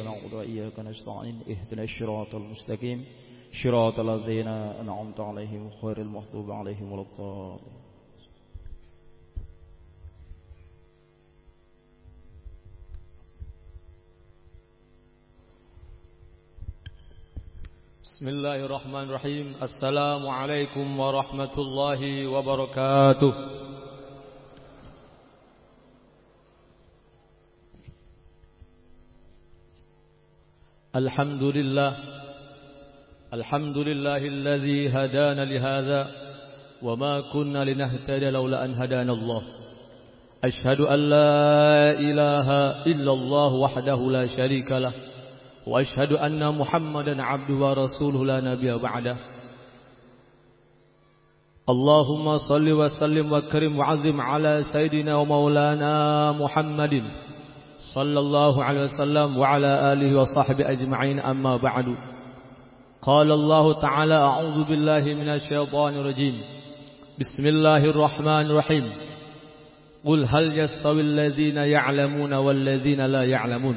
نعبد وإياك نستعين اهدنا الصراط المستقيم. صراط الذين أنعمت عليهم غير المغضوب عليهم ولا بسم الله الرحمن الرحيم. السلام عليكم ورحمة الله وبركاته. الحمد لله. الحمد لله الذي هدانا لهذا وما كنا لنهتدي لولا أن هدانا الله. أشهد أن لا إله إلا الله وحده لا شريك له وأشهد أن محمدا عبده ورسوله لا نبي بعده. اللهم صل وسلم وكرم وعظم على سيدنا ومولانا محمد. صلى الله عليه وسلم وعلى آله وصحبه أجمعين. أما بعد قال الله تعالى أعوذ بالله من الشيطان الرجيم. بسم الله الرحمن الرحيم. قل هل يستوي الذين يعلمون والذين لا يعلمون؟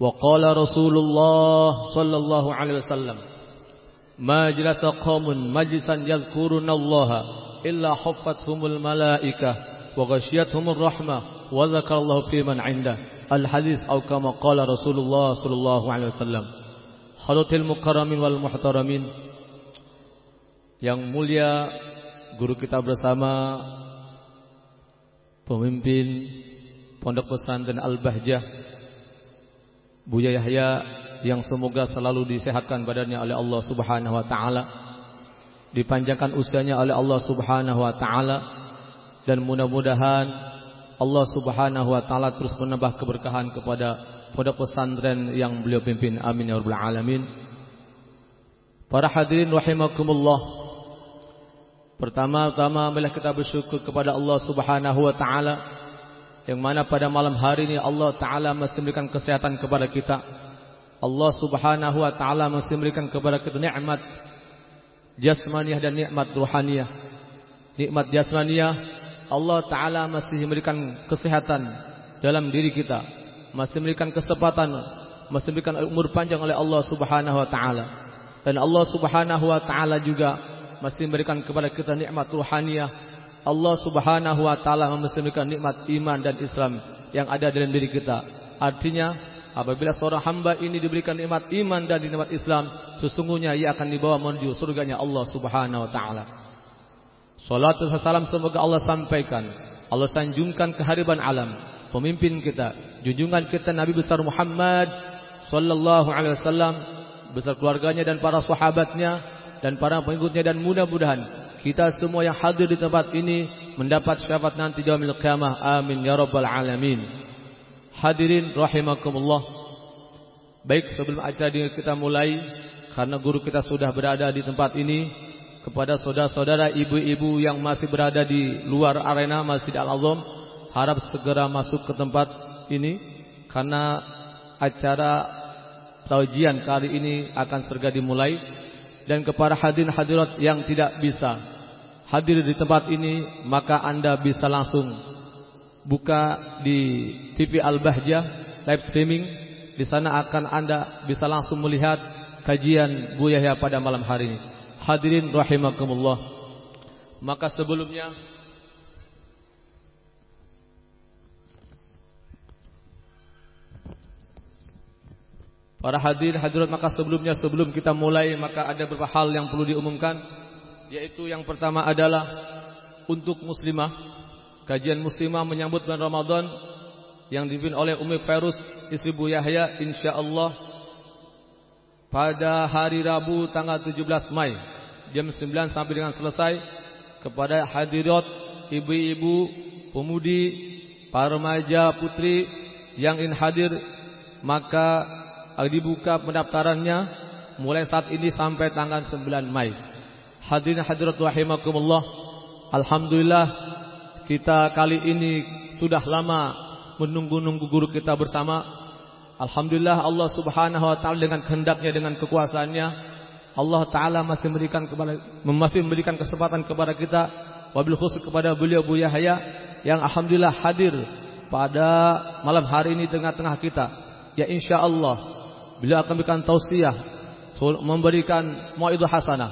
وقال رسول الله صلى الله عليه وسلم ما جلس قوم مجلسا يذكرون الله إلا حفتهم الملائكة وغشيتهم الرحمة وذكر الله في من عنده. al-hadis atau kama qala Rasulullah sallallahu alaihi wasallam. Hadrotil mukarramin wal muhtaramin. Yang mulia guru kita bersama pemimpin Pondok Pesantren Al-Bahjah Buya Yahya yang semoga selalu disehatkan badannya oleh Allah Subhanahu wa taala, dipanjangkan usianya oleh Allah Subhanahu wa taala dan mudah-mudahan Allah subhanahu wa ta'ala terus menambah keberkahan kepada pondok pesantren yang beliau pimpin. Amin ya rabbal alamin. Para hadirin rahimakumullah. Pertama-tama marilah kita bersyukur kepada Allah Subhanahu wa taala yang mana pada malam hari ini Allah taala masih memberikan kesehatan kepada kita. Allah Subhanahu wa taala masih memberikan kepada kita nikmat jasmaniah dan nikmat ruhaniyah. Nikmat jasmaniah Allah taala masih memberikan kesehatan dalam diri kita masih memberikan kesempatan, masih memberikan umur panjang oleh Allah Subhanahu wa taala. Dan Allah Subhanahu wa taala juga masih memberikan kepada kita nikmat ruhaniyah. Allah Subhanahu wa taala masih memberikan nikmat iman dan Islam yang ada dalam diri kita. Artinya, apabila seorang hamba ini diberikan nikmat iman dan nikmat Islam, sesungguhnya ia akan dibawa menuju surganya Allah Subhanahu wa taala. Salat salam semoga Allah sampaikan, Allah sanjungkan kehariban alam, pemimpin kita, junjungan kita Nabi besar Muhammad sallallahu alaihi wasallam besar keluarganya dan para sahabatnya dan para pengikutnya dan mudah-mudahan kita semua yang hadir di tempat ini mendapat syafaat nanti di yaumil qiyamah. Amin ya rabbal alamin. Hadirin rahimakumullah. Baik sebelum acara kita mulai karena guru kita sudah berada di tempat ini kepada saudara-saudara ibu-ibu yang masih berada di luar arena Masjid Al-Azham harap segera masuk ke tempat ini karena acara taujian kali ini akan segera dimulai dan kepada hadirin hadirat yang tidak bisa hadir di tempat ini maka Anda bisa langsung buka di TV Al-Bahjah live streaming. Di sana akan Anda bisa langsung melihat kajian Bu Yahya pada malam hari ini hadirin rahimakumullah. Maka sebelumnya Para hadir hadirat maka sebelumnya sebelum kita mulai maka ada beberapa hal yang perlu diumumkan. Yaitu yang pertama adalah untuk muslimah kajian muslimah menyambut bulan Ramadan yang dipimpin oleh Umi Ferus istri Bu Yahya insyaallah pada hari Rabu tanggal 17 Mei jam 9 sampai dengan selesai kepada hadirat ibu-ibu pemudi para remaja putri yang ingin hadir maka dibuka pendaftarannya mulai saat ini sampai tanggal 9 Mei. Hadirin hadirat rahimakumullah. Alhamdulillah kita kali ini sudah lama menunggu-nunggu guru kita bersama. Alhamdulillah Allah Subhanahu wa taala dengan kehendaknya dengan kekuasaannya Allah taala masih memberikan kepada masih memberikan kesempatan kepada kita. Wabil khusus kepada beliau Bu Yahya yang alhamdulillah hadir pada malam hari ini tengah-tengah kita. Ya insya Allah beliau akan memberikan tausiah, memberikan mauidhah hasanah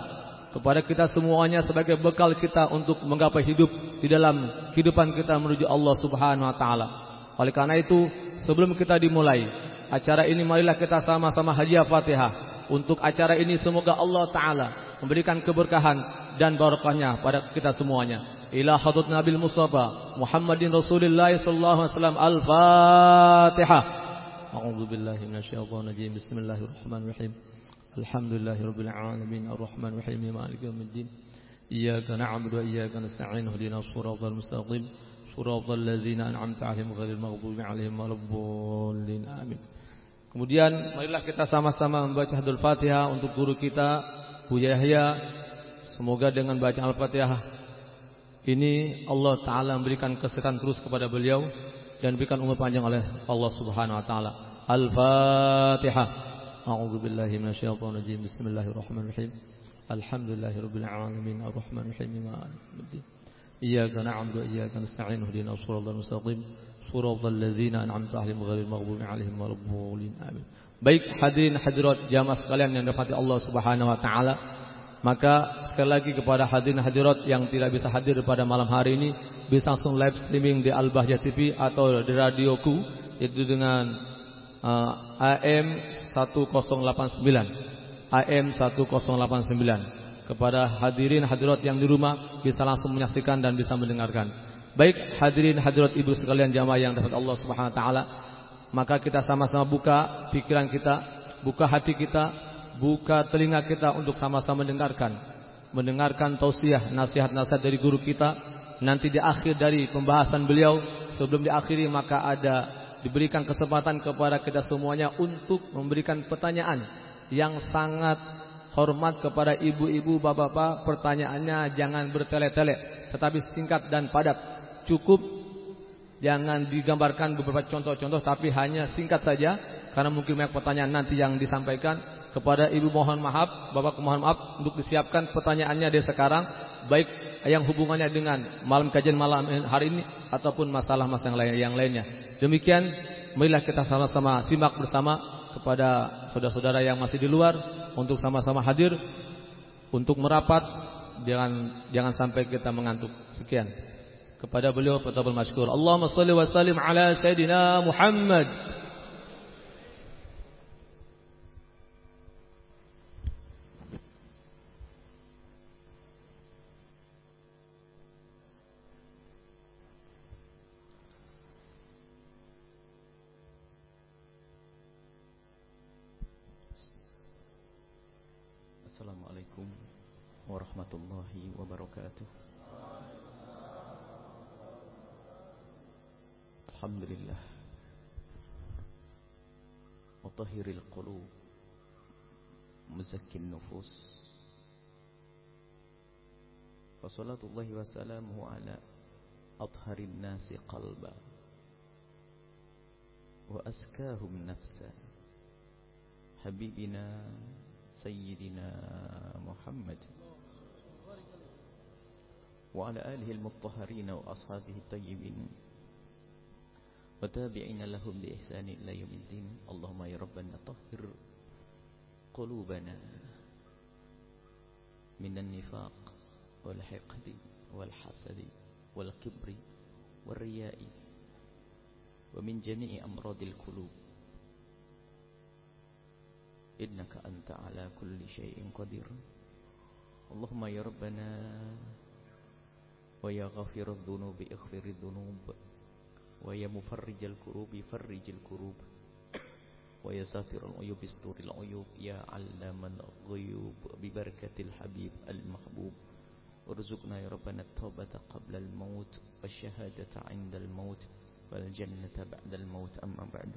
kepada kita semuanya sebagai bekal kita untuk menggapai hidup di dalam kehidupan kita menuju Allah Subhanahu wa taala. Oleh karena itu, sebelum kita dimulai acara ini marilah kita sama-sama hadiah Fatihah untuk acara ini semoga Allah taala memberikan keberkahan dan barokahnya pada kita semuanya. Ila hadrat Nabi Mustafa Muhammadin Rasulullah sallallahu alaihi wasallam. Al-Fatihah. A'udzu billahi minasyaitonir rajim. Bismillahirrahmanirrahim. Alhamdulillahirabbil alamin arrahmanir rahim maliki yaumiddin. Iyyaka na'budu wa iyyaka nasta'in ihdinas siratal mustaqim. Siratal ladzina an'amta 'alaihim ghairil maghdubi 'alaihim waladdallin. Amin. Kemudian marilah kita sama-sama membaca Hadul Fatihah untuk guru kita Buya Yahya. Semoga dengan bacaan Al-Fatihah ini Allah Ta'ala memberikan kesehatan terus kepada beliau Dan berikan umur panjang oleh Allah Subhanahu Wa Ta'ala. Al-Fatihah. A'udhu billahi minasyaitan rajim Bismillahirrahmanirrahim. Alhamdulillahi rabbil alamin. Ar-Rahmanirrahim Ma'alimuddin Iyaka na'amdu wa iyaka nasta'in. Hudina suratul mustaqim Baik hadirin hadirat jamaah sekalian yang dapati Allah Subhanahu wa taala. Maka sekali lagi kepada hadirin hadirat yang tidak bisa hadir pada malam hari ini bisa langsung live streaming di Al-Bahjah TV atau di radioku itu dengan uh, AM 1089 AM 1089 kepada hadirin hadirat yang di rumah bisa langsung menyaksikan dan bisa mendengarkan. Baik hadirin hadirat ibu sekalian jamaah yang dapat Allah Subhanahu wa taala, maka kita sama-sama buka pikiran kita, buka hati kita buka telinga kita untuk sama-sama mendengarkan. Mendengarkan tausiah nasihat-nasihat dari guru kita. Nanti di akhir dari pembahasan beliau sebelum diakhiri maka ada diberikan kesempatan kepada kita semuanya untuk memberikan pertanyaan yang sangat hormat kepada ibu-ibu bapak-bapak. Pertanyaannya jangan bertele-tele tetapi singkat dan padat cukup jangan digambarkan beberapa contoh-contoh tapi hanya singkat saja karena mungkin banyak pertanyaan nanti yang disampaikan kepada ibu mohon maaf, bapak mohon maaf untuk disiapkan pertanyaannya dari sekarang baik yang hubungannya dengan malam kajian malam hari ini ataupun masalah-masalah yang, lainnya. Demikian marilah kita sama-sama simak bersama kepada saudara-saudara yang masih di luar untuk sama-sama hadir untuk merapat jangan jangan sampai kita mengantuk. Sekian. Kepada beliau fatabul masykur. Allahumma shalli wa sallim ala sayidina Muhammad. مطهر القلوب مزكي النفوس. فصلاة الله وسلامه على أطهر الناس قلبا وأزكاهم نفسا. حبيبنا سيدنا محمد. وعلى آله المطهرين وأصحابه الطيبين. وتابعين لهم بإحسان إلى يوم الدين. اللهم يا ربنا طهر قلوبنا من النفاق والحقد والحسد والكبر والرياء ومن جميع أمراض القلوب. إنك أنت على كل شيء قدير. اللهم يا ربنا ويا غافر الذنوب اغفر الذنوب. ويا مفرج الكروب فرج الكروب. ويا ساتر العيوب استر العيوب. يا علام الغيوب ببركة الحبيب المحبوب. ارزقنا يا ربنا التوبة قبل الموت والشهادة عند الموت والجنة بعد الموت أما بعد.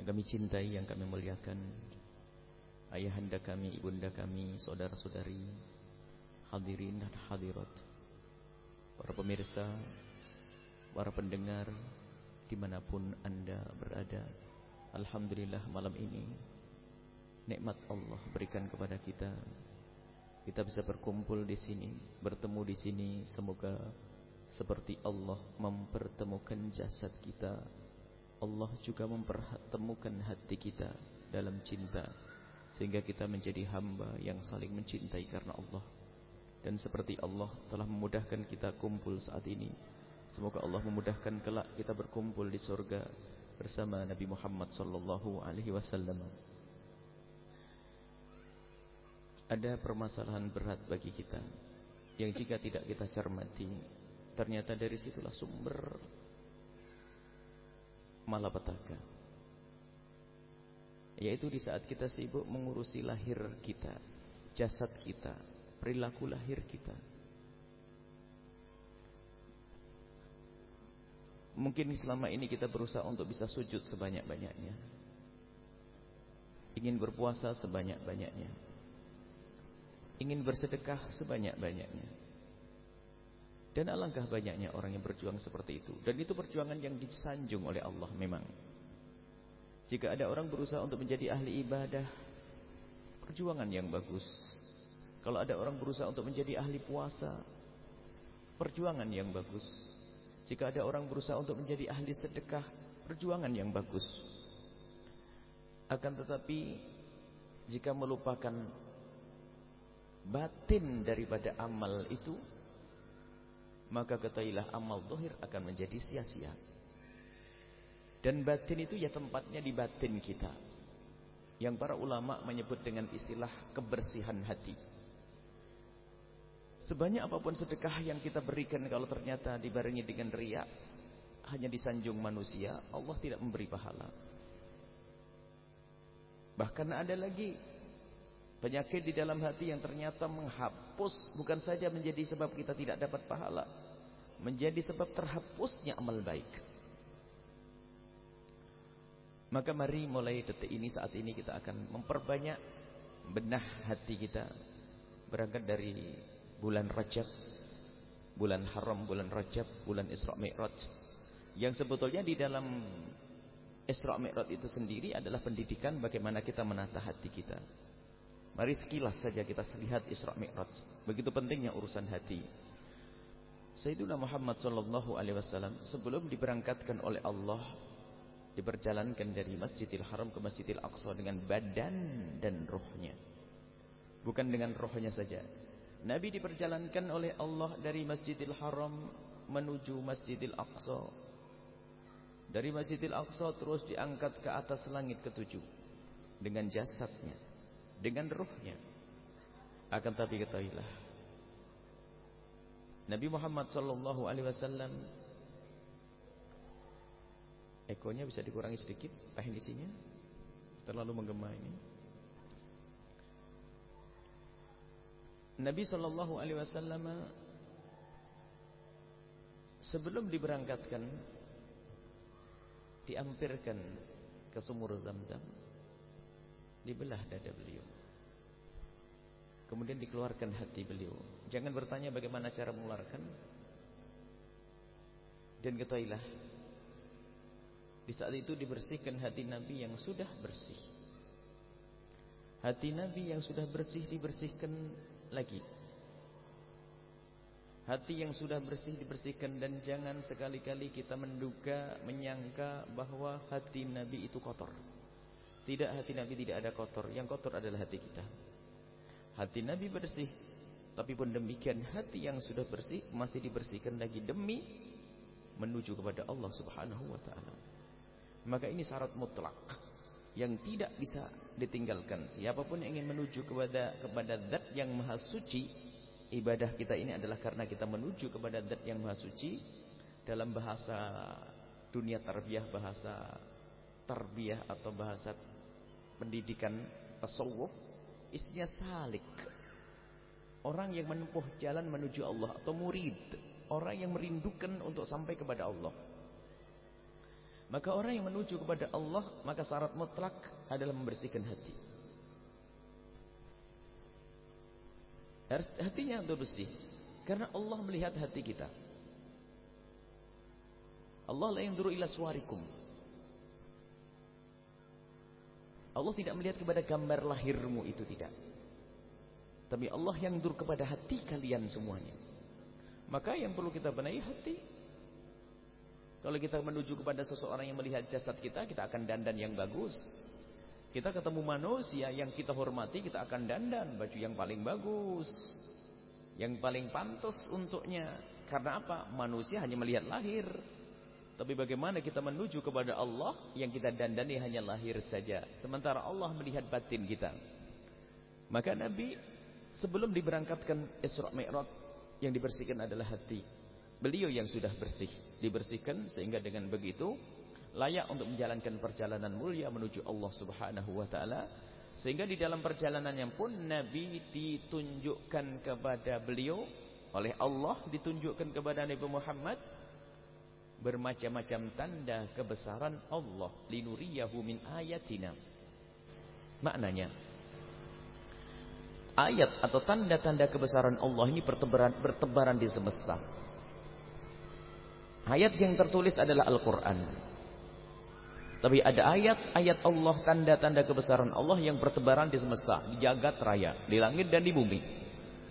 Yang kami cintai, yang kami muliakan ayahanda kami, ibunda kami, saudara-saudari hadirin dan hadirat. Para pemirsa Para pendengar Di mana pun anda berada Alhamdulillah malam ini Nikmat Allah berikan kepada kita Kita bisa berkumpul di sini Bertemu di sini Semoga Seperti Allah mempertemukan jasad kita Allah juga mempertemukan hati kita dalam cinta sehingga kita menjadi hamba yang saling mencintai karena Allah. Dan seperti Allah telah memudahkan kita kumpul saat ini. Semoga Allah memudahkan kelak kita berkumpul di surga bersama Nabi Muhammad sallallahu alaihi wasallam. Ada permasalahan berat bagi kita yang jika tidak kita cermati ternyata dari situlah sumber malapetaka yaitu di saat kita sibuk mengurusi lahir kita jasad kita perilaku lahir kita mungkin selama ini kita berusaha untuk bisa sujud sebanyak-banyaknya ingin berpuasa sebanyak-banyaknya ingin bersedekah sebanyak-banyaknya dan alangkah banyaknya orang yang berjuang seperti itu. Dan itu perjuangan yang disanjung oleh Allah memang. Jika ada orang berusaha untuk menjadi ahli ibadah, perjuangan yang bagus. Kalau ada orang berusaha untuk menjadi ahli puasa, perjuangan yang bagus. Jika ada orang berusaha untuk menjadi ahli sedekah, perjuangan yang bagus. Akan tetapi, jika melupakan batin daripada amal itu, maka ketahuilah amal dohir akan menjadi sia-sia. Dan batin itu ya tempatnya di batin kita. Yang para ulama menyebut dengan istilah kebersihan hati. Sebanyak apa pun sedekah yang kita berikan kalau ternyata dibarengi dengan riak, hanya disanjung manusia, Allah tidak memberi pahala. Bahkan ada lagi penyakit di dalam hati yang ternyata menghapus bukan saja menjadi sebab kita tidak dapat pahala, menjadi sebab terhapusnya amal baik. Maka mari mulai detik ini saat ini kita akan memperbanyak benah hati kita berangkat dari bulan Rajab, bulan haram, bulan Rajab, bulan Isra Mi'raj. Yang sebetulnya di dalam Isra Mi'raj itu sendiri adalah pendidikan bagaimana kita menata hati kita. Mari sekilas saja kita lihat Isra Mi'raj. Begitu pentingnya urusan hati. Sayyidina Muhammad sallallahu alaihi wasallam sebelum diberangkatkan oleh Allah diperjalankan dari Masjidil Haram ke Masjidil Aqsa dengan badan dan rohnya. Bukan dengan rohnya saja. Nabi diperjalankan oleh Allah dari Masjidil Haram menuju Masjidil Aqsa. Dari Masjidil Aqsa terus diangkat ke atas langit ketujuh dengan jasadnya, dengan rohnya. Akan tapi ketahuilah Nabi Muhammad sallallahu alaihi wasallam Ekonya bisa dikurangi sedikit teknisinya terlalu menggema ini. Nabi sallallahu alaihi wasallam sebelum diberangkatkan diampirkan ke sumur Zam-Zam dibelah dada beliau. Kemudian dikeluarkan hati beliau. Jangan bertanya bagaimana cara mengeluarkan. Dan ketahuilah. Di saat itu dibersihkan hati Nabi yang sudah bersih. Hati Nabi yang sudah bersih dibersihkan lagi. Hati yang sudah bersih dibersihkan dan jangan sekali-kali kita menduga, menyangka bahwa hati Nabi itu kotor. Tidak hati Nabi tidak ada kotor, yang kotor adalah hati kita. Hati Nabi bersih. Tapi pun demikian hati yang sudah bersih masih dibersihkan lagi demi menuju kepada Allah Subhanahu wa taala. Maka ini syarat mutlak yang tidak bisa ditinggalkan. Siapa pun yang ingin menuju kepada kepada zat yang maha suci, ibadah kita ini adalah karena kita menuju kepada zat yang maha suci dalam bahasa dunia tarbiyah, bahasa tarbiyah atau bahasa pendidikan tasawuf Isinya salik. Orang yang menempuh jalan menuju Allah atau murid. Orang yang merindukan untuk sampai kepada Allah. Maka orang yang menuju kepada Allah, maka syarat mutlak adalah membersihkan hati. Hatinya untuk bersih. Karena Allah melihat hati kita. Allah la yang ila suarikum. Allah tidak melihat kepada gambar lahirmu itu tidak. Tapi Allah yang dur kepada hati kalian semuanya. Maka yang perlu kita benahi hati. Kalau kita menuju kepada seseorang yang melihat jasad kita, kita akan dandan yang bagus. Kita ketemu manusia yang kita hormati, kita akan dandan baju yang paling bagus. Yang paling pantas untuknya. Karena apa? Manusia hanya melihat lahir. Tapi bagaimana kita menuju kepada Allah yang kita dandani hanya lahir saja. Sementara Allah melihat batin kita. Maka Nabi sebelum diberangkatkan Isra Mi'raj yang dibersihkan adalah hati. Beliau yang sudah bersih dibersihkan sehingga dengan begitu layak untuk menjalankan perjalanan mulia menuju Allah Subhanahu wa taala. Sehingga di dalam perjalanannya pun Nabi ditunjukkan kepada beliau oleh Allah ditunjukkan kepada Nabi Muhammad bermacam-macam tanda kebesaran Allah. Linuriyahu min ayatina. Maknanya ayat atau tanda-tanda kebesaran Allah ini bertebaran, bertebaran di semesta Ayat yang tertulis adalah Al-Quran. Tapi ada ayat-ayat Allah, tanda-tanda kebesaran Allah yang bertebaran di semesta, di jagat raya, di langit dan di bumi.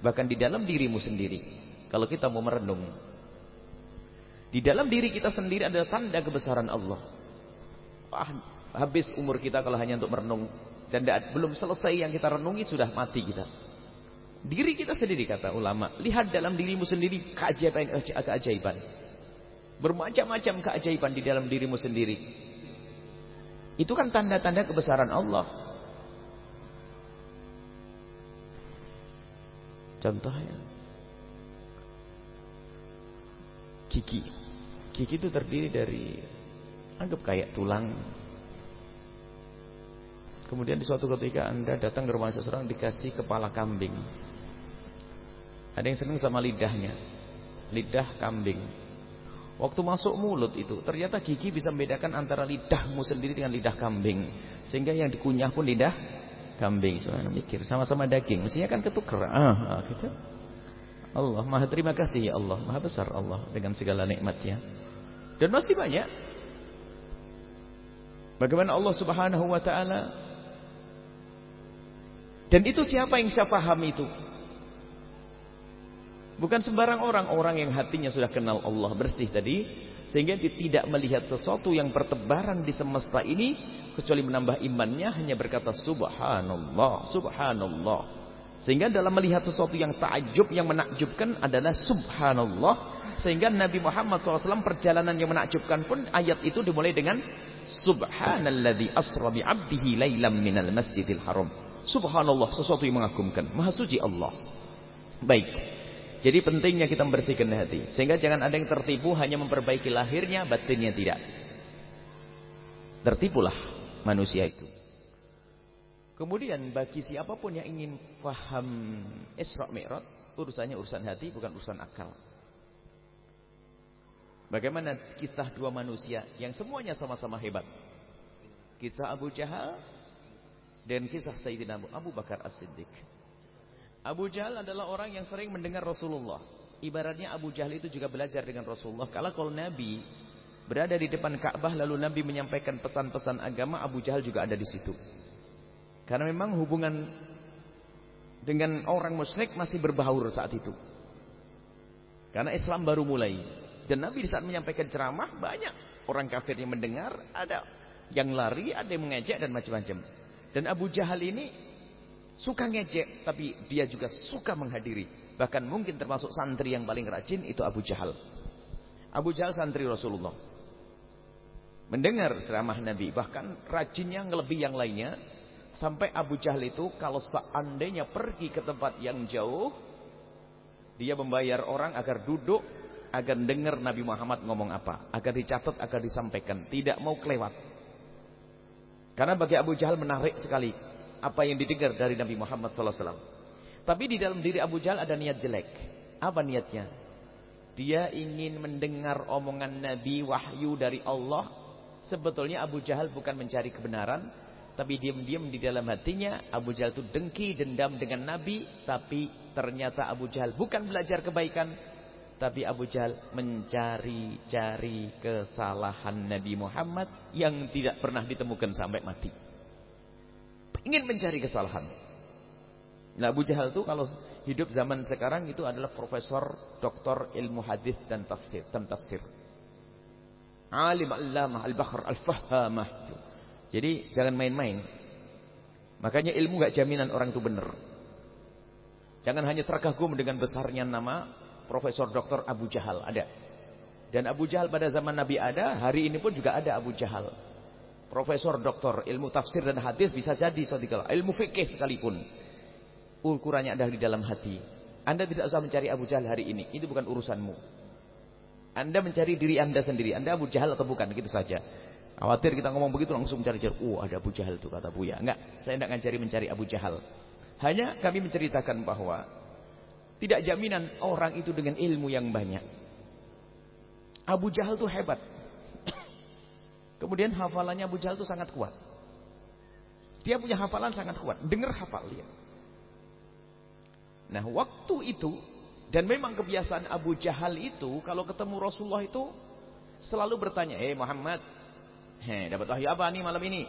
Bahkan di dalam dirimu sendiri. Kalau kita mau merenung. Di dalam diri kita sendiri ada tanda kebesaran Allah. Wah, habis umur kita kalau hanya untuk merenung. Dan belum selesai yang kita renungi sudah mati kita. Diri kita sendiri kata ulama. Lihat dalam dirimu sendiri keajaiban-keajaiban. Bermacam-macam keajaiban di dalam dirimu sendiri. Itu kan tanda-tanda kebesaran Allah. Contohnya. Gigi. Gigi itu terdiri dari anggap kayak tulang. Kemudian di suatu ketika Anda datang ke rumah seseorang dikasih kepala kambing. Ada yang senang sama lidahnya. Lidah kambing. Waktu masuk mulut itu, ternyata gigi bisa membedakan antara lidahmu sendiri dengan lidah kambing. Sehingga yang dikunyah pun lidah kambing. Soalnya mikir, sama-sama daging. Mestinya kan ketuker. Ah, ah, gitu. Allah, maha terima kasih ya Allah. Maha besar Allah dengan segala nikmatnya. Dan masih banyak. Bagaimana Allah subhanahu wa ta'ala. Dan itu siapa yang saya paham itu? Bukan sembarang orang, orang yang hatinya sudah kenal Allah bersih tadi. Sehingga dia tidak melihat sesuatu yang bertebaran di semesta ini. Kecuali menambah imannya hanya berkata subhanallah, subhanallah. Sehingga dalam melihat sesuatu yang takjub, yang menakjubkan adalah subhanallah. Sehingga Nabi Muhammad SAW perjalanan yang menakjubkan pun ayat itu dimulai dengan Subhanalladzi asra bi 'abdihi lailam minal masjidil haram. Subhanallah, sesuatu yang mengagumkan. Maha suci Allah. Baik. Jadi pentingnya kita membersihkan hati. Sehingga jangan ada yang tertipu hanya memperbaiki lahirnya, batinnya tidak. Tertipulah manusia itu. Kemudian bagi siapa pun yang ingin paham Isra Mi'raj, urusannya urusan hati bukan urusan akal. Bagaimana kisah dua manusia yang semuanya sama-sama hebat. Kisah Abu Jahal dan kisah Sayyidina Abu Bakar As-Siddiq. Abu Jahal adalah orang yang sering mendengar Rasulullah. Ibaratnya Abu Jahal itu juga belajar dengan Rasulullah. Kalau kalau Nabi berada di depan Ka'bah lalu Nabi menyampaikan pesan-pesan agama, Abu Jahal juga ada di situ. Karena memang hubungan dengan orang musyrik masih berbaur saat itu. Karena Islam baru mulai. Dan Nabi saat menyampaikan ceramah banyak orang kafir yang mendengar, ada yang lari, ada yang mengejek dan macam-macam. Dan Abu Jahal ini Suka ngejek, tapi dia juga suka menghadiri. Bahkan mungkin termasuk santri yang paling rajin itu Abu Jahal. Abu Jahal santri Rasulullah. Mendengar ceramah Nabi. Bahkan rajinnya lebih yang lainnya. Sampai Abu Jahal itu kalau seandainya pergi ke tempat yang jauh. Dia membayar orang agar duduk. Agar dengar Nabi Muhammad ngomong apa. Agar dicatat, agar disampaikan. Tidak mau kelewat. Karena bagi Abu Jahal menarik sekali apa yang didengar dari Nabi Muhammad SAW. Tapi di dalam diri Abu Jahal ada niat jelek. Apa niatnya? Dia ingin mendengar omongan Nabi wahyu dari Allah. Sebetulnya Abu Jahal bukan mencari kebenaran. Tapi diam-diam di dalam hatinya Abu Jahal itu dengki, dendam dengan Nabi. Tapi ternyata Abu Jahal bukan belajar kebaikan. Tapi Abu Jahal mencari-cari kesalahan Nabi Muhammad. Yang tidak pernah ditemukan sampai mati. Ingin mencari kesalahan. Nah Abu Jahal itu kalau hidup zaman sekarang itu adalah profesor, doktor ilmu hadis dan tafsir. Dan tafsir. Alim allamah al-bakhr al-fahamah. Jadi jangan main-main. Makanya ilmu gak jaminan orang itu benar. Jangan hanya terkagum dengan besarnya nama Profesor Dr. Abu Jahal. Ada. Dan Abu Jahal pada zaman Nabi ada. Hari ini pun juga ada Abu Jahal. Profesor Doktor ilmu tafsir dan hadis bisa jadi saudara. Ilmu fikih sekalipun. Ukurannya adalah di dalam hati. Anda tidak usah mencari Abu Jahal hari ini. Itu bukan urusanmu. Anda mencari diri Anda sendiri. Anda Abu Jahal atau bukan. Gitu saja. Khawatir kita ngomong begitu langsung cari-cari. Oh ada Abu Jahal itu kata Buya. Enggak. Saya tidak akan cari mencari Abu Jahal. Hanya kami menceritakan bahwa tidak jaminan orang itu dengan ilmu yang banyak. Abu Jahal itu hebat. Kemudian hafalannya Abu Jahal itu sangat kuat. Dia punya hafalan sangat kuat. Dengar hafal dia. Nah waktu itu dan memang kebiasaan Abu Jahal itu kalau ketemu Rasulullah itu selalu bertanya, "Eh Muhammad, heh dapat wahyu apa nih malam ini?"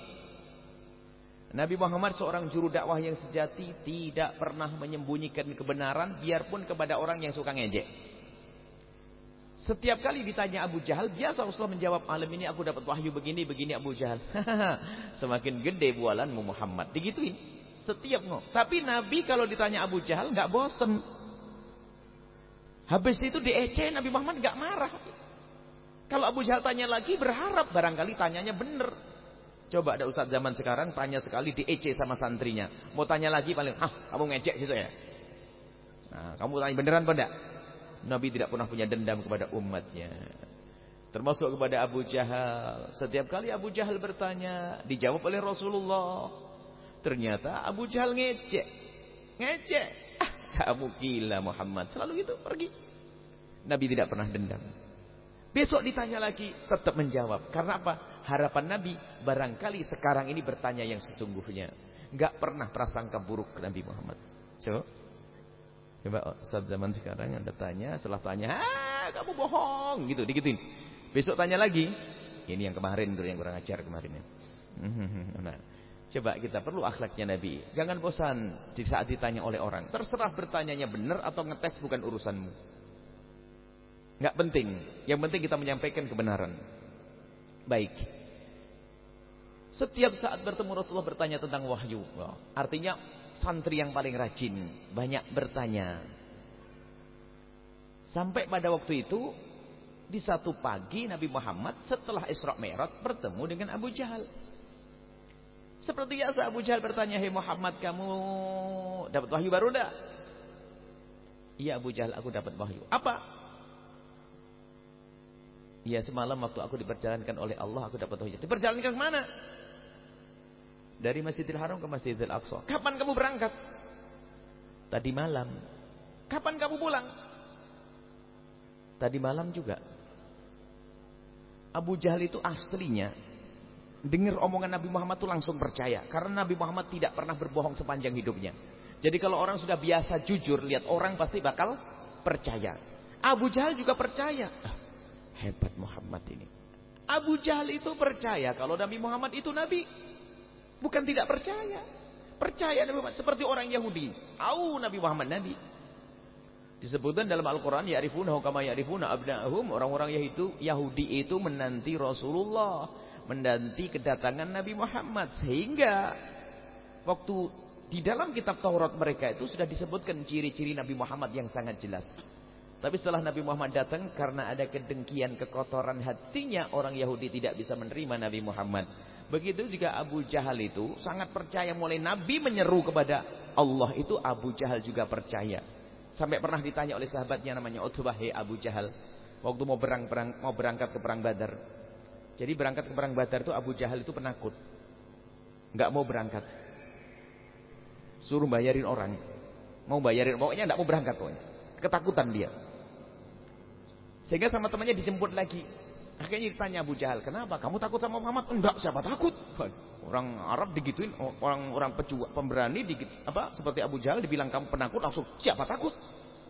Nabi Muhammad seorang juru dakwah yang sejati tidak pernah menyembunyikan kebenaran biarpun kepada orang yang suka ngejek. Setiap kali ditanya Abu Jahal, biasa Rasulullah menjawab, "Alam ini aku dapat wahyu begini, begini Abu Jahal." Semakin gede bualanmu Muhammad. Digituin. Setiap ngomong. Tapi Nabi kalau ditanya Abu Jahal nggak bosen. Habis itu diece Nabi Muhammad nggak marah. Kalau Abu Jahal tanya lagi berharap barangkali tanyanya benar. Coba ada ustaz zaman sekarang tanya sekali di EC sama santrinya. Mau tanya lagi paling, ah kamu ngecek gitu ya. Nah, kamu tanya beneran pada? Nabi tidak pernah punya dendam kepada umatnya. Termasuk kepada Abu Jahal. Setiap kali Abu Jahal bertanya, dijawab oleh Rasulullah. Ternyata Abu Jahal ngecek. Ngecek. Ah, kamu gila Muhammad. Selalu gitu, pergi. Nabi tidak pernah dendam. Besok ditanya lagi, tetap menjawab. Karena apa? harapan Nabi barangkali sekarang ini bertanya yang sesungguhnya. Enggak pernah prasangka buruk ke Nabi Muhammad. Coba. Coba saat zaman sekarang Anda tanya, setelah tanya, "Ah, kamu bohong." gitu, digituin. Besok tanya lagi. Ini yang kemarin tuh yang kurang ajar kemarin ya. Nah, coba kita perlu akhlaknya Nabi. Jangan bosan di saat ditanya oleh orang. Terserah bertanyanya benar atau ngetes bukan urusanmu. Enggak penting. Yang penting kita menyampaikan kebenaran baik. Setiap saat bertemu Rasulullah bertanya tentang wahyu. Artinya santri yang paling rajin. Banyak bertanya. Sampai pada waktu itu. Di satu pagi Nabi Muhammad setelah Isra Mi'raj bertemu dengan Abu Jahal. Seperti biasa Abu Jahal bertanya, "Hei Muhammad, kamu dapat wahyu baru enggak?" "Iya Abu Jahal, aku dapat wahyu." "Apa?" Ya semalam waktu aku diperjalankan oleh Allah aku dapat wahyu. Diperjalankan ke mana? Dari Masjidil Haram ke Masjidil Aqsa. Kapan kamu berangkat? Tadi malam. Kapan kamu pulang? Tadi malam juga. Abu Jahal itu aslinya dengar omongan Nabi Muhammad itu langsung percaya karena Nabi Muhammad tidak pernah berbohong sepanjang hidupnya. Jadi kalau orang sudah biasa jujur lihat orang pasti bakal percaya. Abu Jahal juga percaya. Hebat Muhammad ini. Abu Jahal itu percaya kalau Nabi Muhammad itu Nabi. Bukan tidak percaya. Percaya Nabi Muhammad. Seperti orang Yahudi. Tahu Nabi Muhammad Nabi. Disebutkan dalam Al-Quran. Ya'rifunahu kama ya'rifuna abna'ahum. Orang-orang Yahudi, Yahudi itu menanti Rasulullah. Menanti kedatangan Nabi Muhammad. Sehingga waktu di dalam kitab Taurat mereka itu sudah disebutkan ciri-ciri Nabi Muhammad yang sangat jelas. Tapi setelah Nabi Muhammad datang karena ada kedengkian, kekotoran hatinya orang Yahudi tidak bisa menerima Nabi Muhammad. Begitu juga Abu Jahal itu sangat percaya mulai Nabi menyeru kepada Allah itu Abu Jahal juga percaya. Sampai pernah ditanya oleh sahabatnya namanya Utbah, "Hei Abu Jahal, waktu mau berang, berang mau berangkat ke perang Badar." Jadi berangkat ke perang Badar itu Abu Jahal itu penakut. Enggak mau berangkat. Suruh bayarin orang. Mau bayarin, pokoknya enggak mau berangkat pokoknya. Ketakutan dia. Sehingga sama temannya dijemput lagi. Akhirnya ditanya Abu Jahal, kenapa? Kamu takut sama Muhammad? Enggak, siapa takut? Orang Arab digituin, orang-orang pejuang pemberani digit, apa? Seperti Abu Jahal dibilang kamu penakut langsung siapa takut?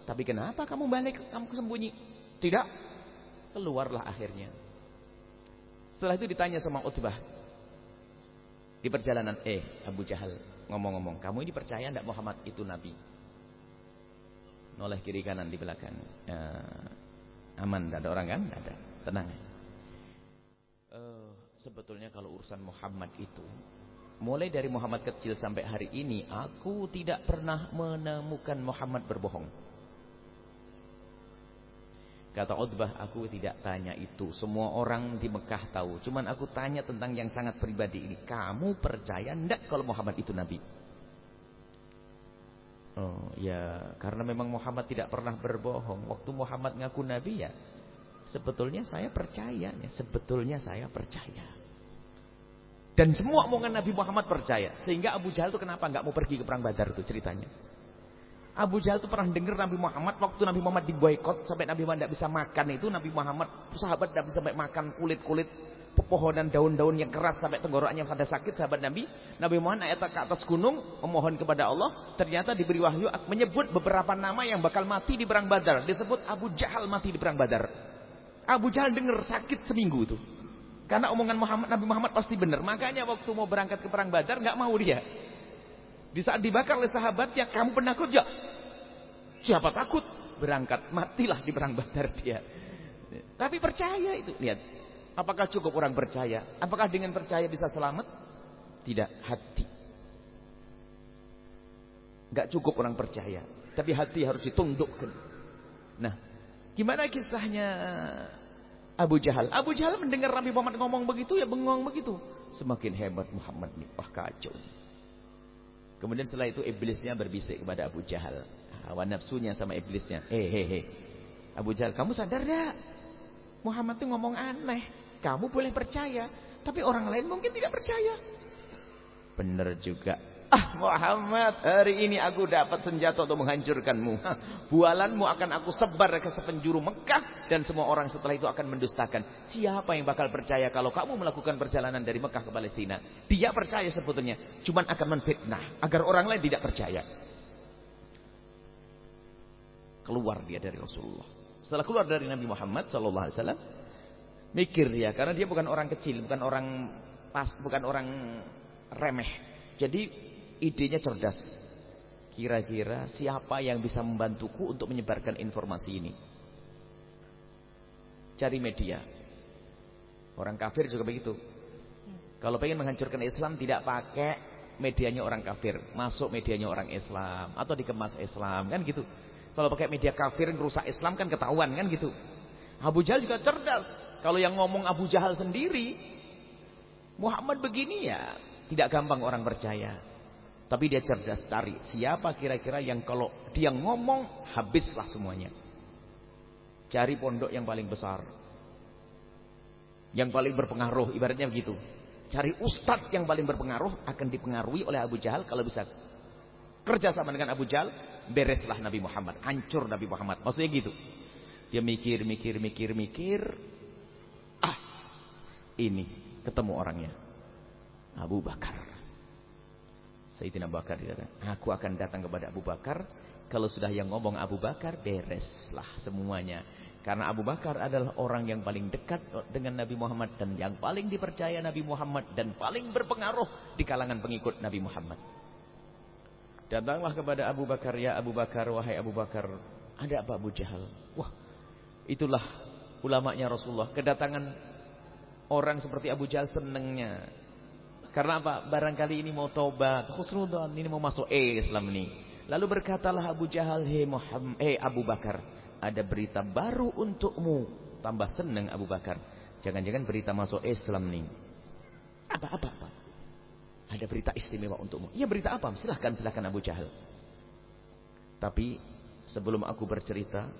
Tapi kenapa kamu balik kamu sembunyi? Tidak. Keluarlah akhirnya. Setelah itu ditanya sama Utbah. Di perjalanan, eh Abu Jahal ngomong-ngomong, kamu ini percaya enggak Muhammad itu nabi? Noleh kiri kanan di belakang. Ya, Aman, tidak ada orang kan? Tidak ada. Tenang. Uh, sebetulnya kalau urusan Muhammad itu Mulai dari Muhammad kecil sampai hari ini Aku tidak pernah menemukan Muhammad berbohong Kata Utbah, aku tidak tanya itu. Semua orang di Mekah tahu. Cuman aku tanya tentang yang sangat pribadi ini. Kamu percaya enggak kalau Muhammad itu Nabi? Oh ya, karena memang Muhammad tidak pernah berbohong. Waktu Muhammad ngaku Nabi ya, sebetulnya saya percaya. Ya, sebetulnya saya percaya. Dan semua omongan Nabi Muhammad percaya. Sehingga Abu Jahal itu kenapa enggak mau pergi ke perang Badar itu ceritanya. Abu Jahal itu pernah dengar Nabi Muhammad waktu Nabi Muhammad diboykot sampai Nabi Muhammad tidak bisa makan itu Nabi Muhammad sahabat tidak bisa sampai makan kulit-kulit pepohonan daun-daun yang keras sampai tenggorokannya pada sakit sahabat Nabi Nabi Muhammad naik ke atas gunung memohon kepada Allah ternyata diberi wahyu menyebut beberapa nama yang bakal mati di perang Badar disebut Abu Jahal mati di perang Badar Abu Jahal dengar sakit seminggu itu karena omongan Muhammad Nabi Muhammad pasti benar makanya waktu mau berangkat ke perang Badar nggak mau dia di saat dibakar oleh sahabatnya, kamu penakut ya? Siapa takut? Berangkat, matilah di perang Badar dia. Tapi percaya itu, lihat. Apakah cukup orang percaya? Apakah dengan percaya bisa selamat? Tidak, hati. Gak cukup orang percaya, tapi hati harus ditundukkan. Nah, gimana kisahnya Abu Jahal? Abu Jahal mendengar Nabi Muhammad ngomong begitu, ya bengong begitu. Semakin hebat Muhammad nih, wah kacau. Kemudian setelah itu iblisnya berbisik kepada Abu Jahal. Hawa nafsunya sama iblisnya. Hei, hei, hei. Abu Jahal, kamu sadar gak? Muhammad itu ngomong aneh. Kamu boleh percaya. Tapi orang lain mungkin tidak percaya. Benar juga. Ah Muhammad, hari ini aku dapat senjata untuk menghancurkanmu. Bualanmu akan aku sebar ke sepenjuru Mekah. Dan semua orang setelah itu akan mendustakan. Siapa yang bakal percaya kalau kamu melakukan perjalanan dari Mekah ke Palestina? Dia percaya sebetulnya. Cuman akan menfitnah. Agar orang lain tidak percaya. Keluar dia dari Rasulullah. Setelah keluar dari Nabi Muhammad SAW. Mikir dia. Karena dia bukan orang kecil. Bukan orang pas. Bukan orang remeh. Jadi idenya cerdas. Kira-kira siapa yang bisa membantuku untuk menyebarkan informasi ini? Cari media. Orang kafir juga begitu. Kalau pengen menghancurkan Islam tidak pakai medianya orang kafir, masuk medianya orang Islam atau dikemas Islam kan gitu. Kalau pakai media kafir rusak Islam kan ketahuan kan gitu. Abu Jahal juga cerdas. Kalau yang ngomong Abu Jahal sendiri, Muhammad begini ya, tidak gampang orang percaya. Tapi dia cerdas cari siapa kira-kira yang kalau dia ngomong habislah semuanya. Cari pondok yang paling besar. Yang paling berpengaruh ibaratnya begitu. Cari ustadz yang paling berpengaruh akan dipengaruhi oleh Abu Jahal kalau bisa kerja sama dengan Abu Jahal bereslah Nabi Muhammad, hancur Nabi Muhammad. Maksudnya gitu. Dia mikir, mikir, mikir, mikir. Ah, ini ketemu orangnya. Abu Bakar. Sayyidina Abu Bakar dikatakan, aku akan datang kepada Abu Bakar. Kalau sudah yang ngomong Abu Bakar, bereslah semuanya. Karena Abu Bakar adalah orang yang paling dekat dengan Nabi Muhammad. Dan yang paling dipercaya Nabi Muhammad. Dan paling berpengaruh di kalangan pengikut Nabi Muhammad. Datanglah kepada Abu Bakar, ya Abu Bakar, wahai Abu Bakar. Ada apa Abu Jahal? Wah, itulah ulamanya Rasulullah. Kedatangan orang seperti Abu Jahal senangnya karena apa? Barangkali ini mau tobat. Khusnudan ini mau masuk eh Islam ini. Lalu berkatalah Abu Jahal, "Hei Muhammad, hey Abu Bakar, ada berita baru untukmu." Tambah senang Abu Bakar. Jangan-jangan berita masuk Islam nih. Apa apa apa? Ada berita istimewa untukmu. Ya berita apa? Silahkan silahkan Abu Jahal. Tapi sebelum aku bercerita,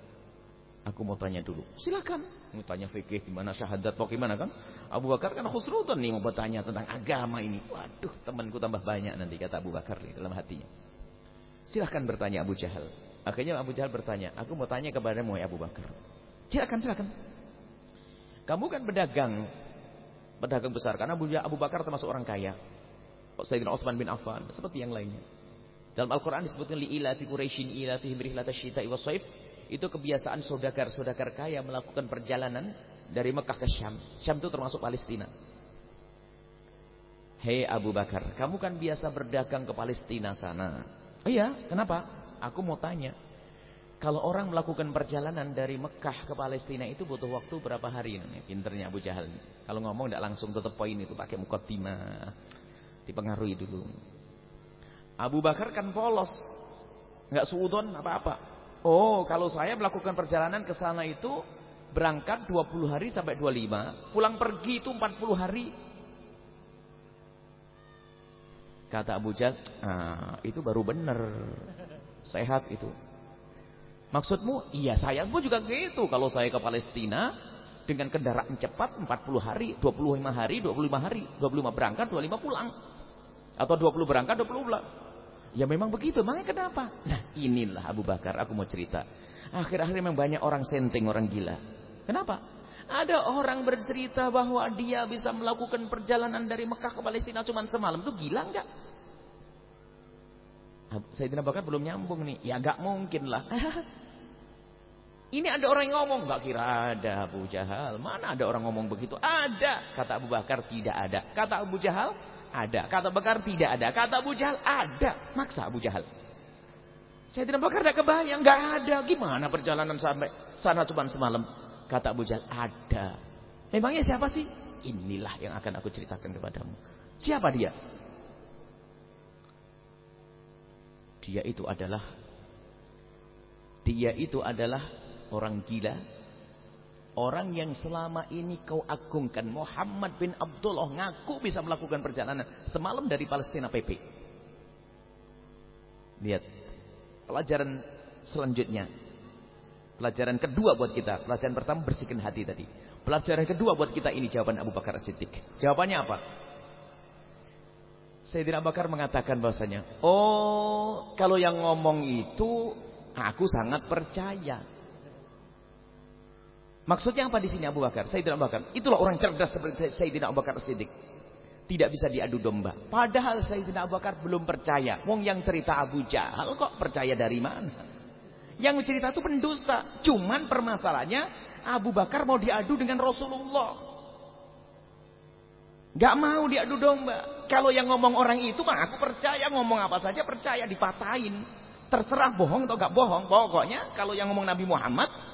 aku mau tanya dulu. Silahkan. Mau tanya fikih gimana syahadat pokok gimana kan? Abu Bakar kan khusrutan nih mau bertanya tentang agama ini. Waduh, temanku tambah banyak nanti kata Abu Bakar nih dalam hatinya. Silahkan bertanya Abu Jahal. Akhirnya Abu Jahal bertanya, aku mau tanya kepadamu ya Abu Bakar. Silakan, silakan. Kamu kan pedagang, pedagang besar. Karena Abu, Abu Bakar termasuk orang kaya. Sayyidina Uthman bin Affan, seperti yang lainnya. Dalam Al-Quran disebutkan li ilati Quraisyin ilati himrihlata syita'i waswaif itu kebiasaan saudagar-saudagar kaya melakukan perjalanan dari Mekah ke Syam. Syam itu termasuk Palestina. Hei Abu Bakar, kamu kan biasa berdagang ke Palestina sana. Oh iya, kenapa? Aku mau tanya. Kalau orang melakukan perjalanan dari Mekah ke Palestina itu butuh waktu berapa hari ini? Pinternya Abu Jahal. Kalau ngomong tidak langsung tetap poin itu pakai mukotima. Dipengaruhi dulu. Abu Bakar kan polos. nggak suudon apa-apa. Oh, kalau saya melakukan perjalanan ke sana itu berangkat 20 hari sampai 25, pulang pergi itu 40 hari. Kata Abu Jahal, ah, itu baru benar. Sehat itu. Maksudmu? Iya sayangku juga gitu. Kalau saya ke Palestina dengan kendaraan cepat 40 hari, 25 hari, 25 hari, 25 berangkat, 25 pulang. Atau 20 berangkat, 20 pulang. Ya memang begitu. Makanya kenapa? Nah inilah Abu Bakar. Aku mau cerita. Akhir-akhir memang banyak orang senting, orang gila. Kenapa? Ada orang bercerita bahwa dia bisa melakukan perjalanan dari Mekah ke Palestina cuma semalam. Itu gila enggak? Sayyidina Bakar belum nyambung nih. Ya enggak mungkin lah. Ini ada orang yang ngomong, nggak kira ada Abu Jahal. Mana ada orang ngomong begitu? Ada. Kata Abu Bakar tidak ada. Kata Abu Jahal ada. Kata Bakar tidak ada. Kata Abu Jahal ada. Maksa Abu Jahal. Saya tidak Bakar tidak kebayang, nggak ada. Gimana perjalanan sampai sana cuma semalam? Kata Abu Jahal ada. Memangnya siapa sih? Inilah yang akan aku ceritakan kepadamu. Siapa dia? Dia itu adalah dia itu adalah orang gila, orang yang selama ini kau agungkan, Muhammad bin Abdullah ngaku bisa melakukan perjalanan semalam dari Palestina PP. Lihat, pelajaran selanjutnya. Pelajaran kedua buat kita. Pelajaran pertama bersihkan hati tadi. Pelajaran kedua buat kita ini jawaban Abu Bakar As-Siddiq. Jawabannya apa? Sayyidina Abu Bakar mengatakan bahasanya, "Oh, kalau yang ngomong itu aku sangat percaya." Maksudnya apa di sini Abu Bakar? Sayyidina Abu Bakar. Itulah orang cerdas seperti Sayyidina Abu Bakar Siddiq. Tidak bisa diadu domba. Padahal Sayyidina Abu Bakar belum percaya. Wong yang cerita Abu Jahal kok percaya dari mana? Yang cerita itu pendusta. Cuman permasalahannya Abu Bakar mau diadu dengan Rasulullah. Gak mau diadu domba. Kalau yang ngomong orang itu mah aku percaya. Ngomong apa saja percaya dipatahin. Terserah bohong atau gak bohong. Pokoknya kalau yang ngomong Nabi Muhammad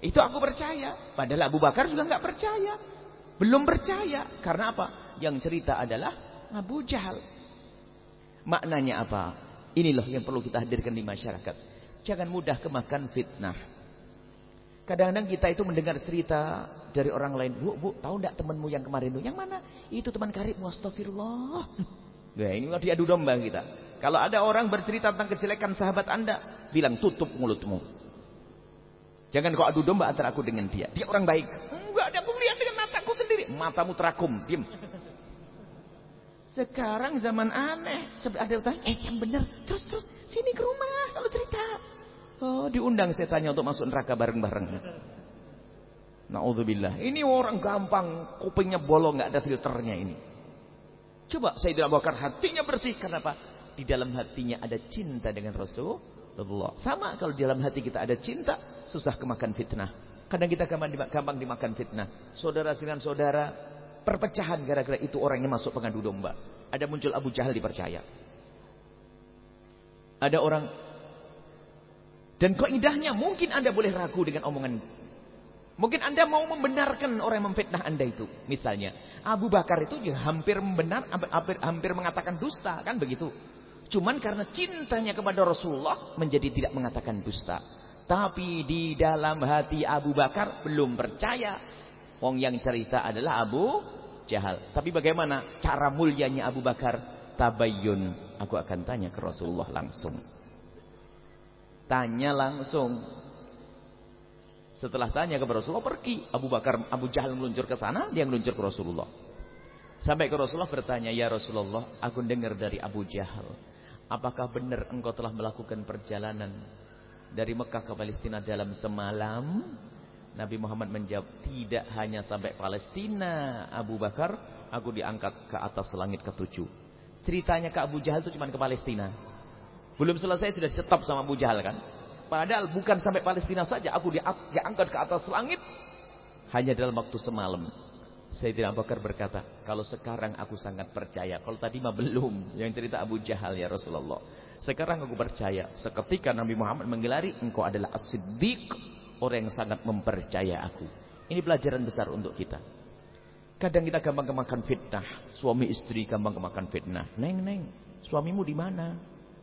itu aku percaya. Padahal Abu Bakar juga nggak percaya. Belum percaya. Karena apa? Yang cerita adalah Abu Jahal. Maknanya apa? Inilah yang perlu kita hadirkan di masyarakat. Jangan mudah kemakan fitnah. Kadang-kadang kita itu mendengar cerita dari orang lain. Bu, bu, tahu enggak temanmu yang kemarin itu? Yang mana? Itu teman karibmu. Astagfirullah. Nah, ini diadu domba kita. Kalau ada orang bercerita tentang kejelekan sahabat anda, bilang tutup mulutmu. Jangan kau adu domba antara aku dengan dia. Dia orang baik. Enggak, ada aku lihat dengan mataku sendiri. Matamu terakum, diam. Sekarang zaman aneh. Ada tanya, eh yang benar. Terus, terus, sini ke rumah kalau cerita. Oh, diundang setannya untuk masuk neraka bareng-bareng. Na'udzubillah. Ini orang gampang, kupingnya bolong, nggak ada filternya ini. Coba saya tidak bakar hatinya bersih. Kenapa? Di dalam hatinya ada cinta dengan Rasul Allah. Sama kalau di dalam hati kita ada cinta, susah kemakan fitnah. Kadang kita gampang dimakan fitnah. Saudara dengan saudara, perpecahan gara-gara itu orangnya masuk pengadu domba. Ada muncul Abu Jahal dipercaya. Ada orang dan indahnya mungkin Anda boleh ragu dengan omongan Mungkin Anda mau membenarkan orang yang memfitnah Anda itu. Misalnya, Abu Bakar itu juga hampir membenar, hampir, hampir mengatakan dusta, kan begitu. Cuman karena cintanya kepada Rasulullah menjadi tidak mengatakan dusta. Tapi di dalam hati Abu Bakar belum percaya. Wong yang cerita adalah Abu Jahal. Tapi bagaimana cara mulianya Abu Bakar? Tabayyun. Aku akan tanya ke Rasulullah langsung. Tanya langsung. Setelah tanya kepada Rasulullah pergi. Abu Bakar, Abu Jahal meluncur ke sana, dia meluncur ke Rasulullah. Sampai ke Rasulullah bertanya, "Ya Rasulullah, aku dengar dari Abu Jahal Apakah benar engkau telah melakukan perjalanan dari Mekah ke Palestina dalam semalam? Nabi Muhammad menjawab, tidak hanya sampai Palestina, Abu Bakar, aku diangkat ke atas langit ketujuh. Ceritanya ke Abu Jahal itu cuma ke Palestina. Belum selesai sudah stop sama Abu Jahal kan? Padahal bukan sampai Palestina saja, aku diangkat ke atas langit hanya dalam waktu semalam. Sayyidina Abu Bakar berkata, kalau sekarang aku sangat percaya. Kalau tadi mah belum. Yang cerita Abu Jahal ya Rasulullah. Sekarang aku percaya, seketika Nabi Muhammad menggelari, engkau adalah as-siddiq, orang yang sangat mempercaya aku. Ini pelajaran besar untuk kita. Kadang kita gampang kemakan fitnah, suami istri gampang kemakan fitnah. Neng, neng, suamimu di mana?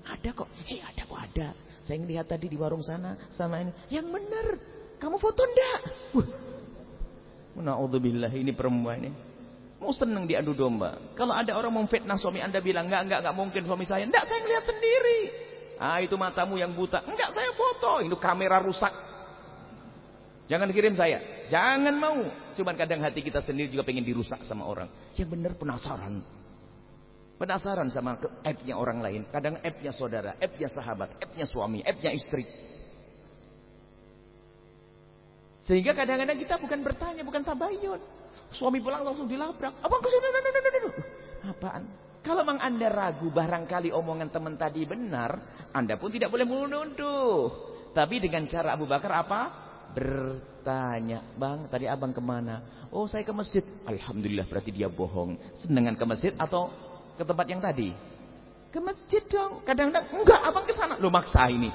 Ada kok. Eh, ada kok ada. Saya ngelihat tadi di warung sana sama ini. Yang benar. Kamu foto ndak? Wah. Naudzubillah ini perempuan ini. Mau seneng diadu domba. Kalau ada orang memfitnah suami anda bilang, enggak, enggak, enggak mungkin suami saya. Enggak, saya ngelihat sendiri. Ah, itu matamu yang buta. Enggak, saya foto. Itu kamera rusak. Jangan kirim saya. Jangan mau. Cuman kadang hati kita sendiri juga pengen dirusak sama orang. Yang benar penasaran. Penasaran sama app-nya orang lain. Kadang app-nya saudara, app-nya sahabat, app-nya suami, app-nya istri. Sehingga kadang-kadang kita bukan bertanya, bukan tabayun. Suami pulang langsung dilabrak. Abang ke sini, apaan? Kalau memang anda ragu barangkali omongan teman tadi benar, anda pun tidak boleh menuduh. Tapi dengan cara Abu Bakar apa? Bertanya, bang tadi abang ke mana? Oh saya ke masjid. Alhamdulillah berarti dia bohong. Senengan ke masjid atau ke tempat yang tadi? Ke masjid dong. Kadang-kadang enggak abang ke sana. Lu maksa ini.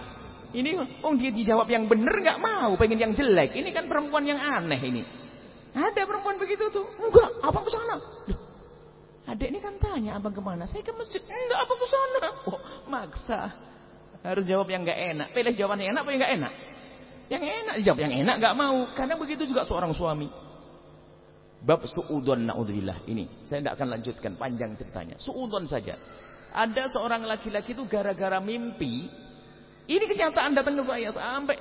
Ini oh dia dijawab yang benar nggak mau, pengen yang jelek. Ini kan perempuan yang aneh ini. Ada perempuan begitu tuh. Enggak, abang ke sana. Adek ini kan tanya abang ke mana? Saya ke masjid. Enggak, abang ke sana. Oh, maksa. Harus jawab yang enggak enak. Pilih jawaban yang enak apa yang enggak enak? Yang enak dijawab yang enak enggak mau. Karena begitu juga seorang suami. Bab suudon naudzubillah ini. Saya tidak akan lanjutkan panjang ceritanya. Suudon saja. Ada seorang laki-laki itu gara-gara mimpi. Ini kenyataan datang ke saya sampai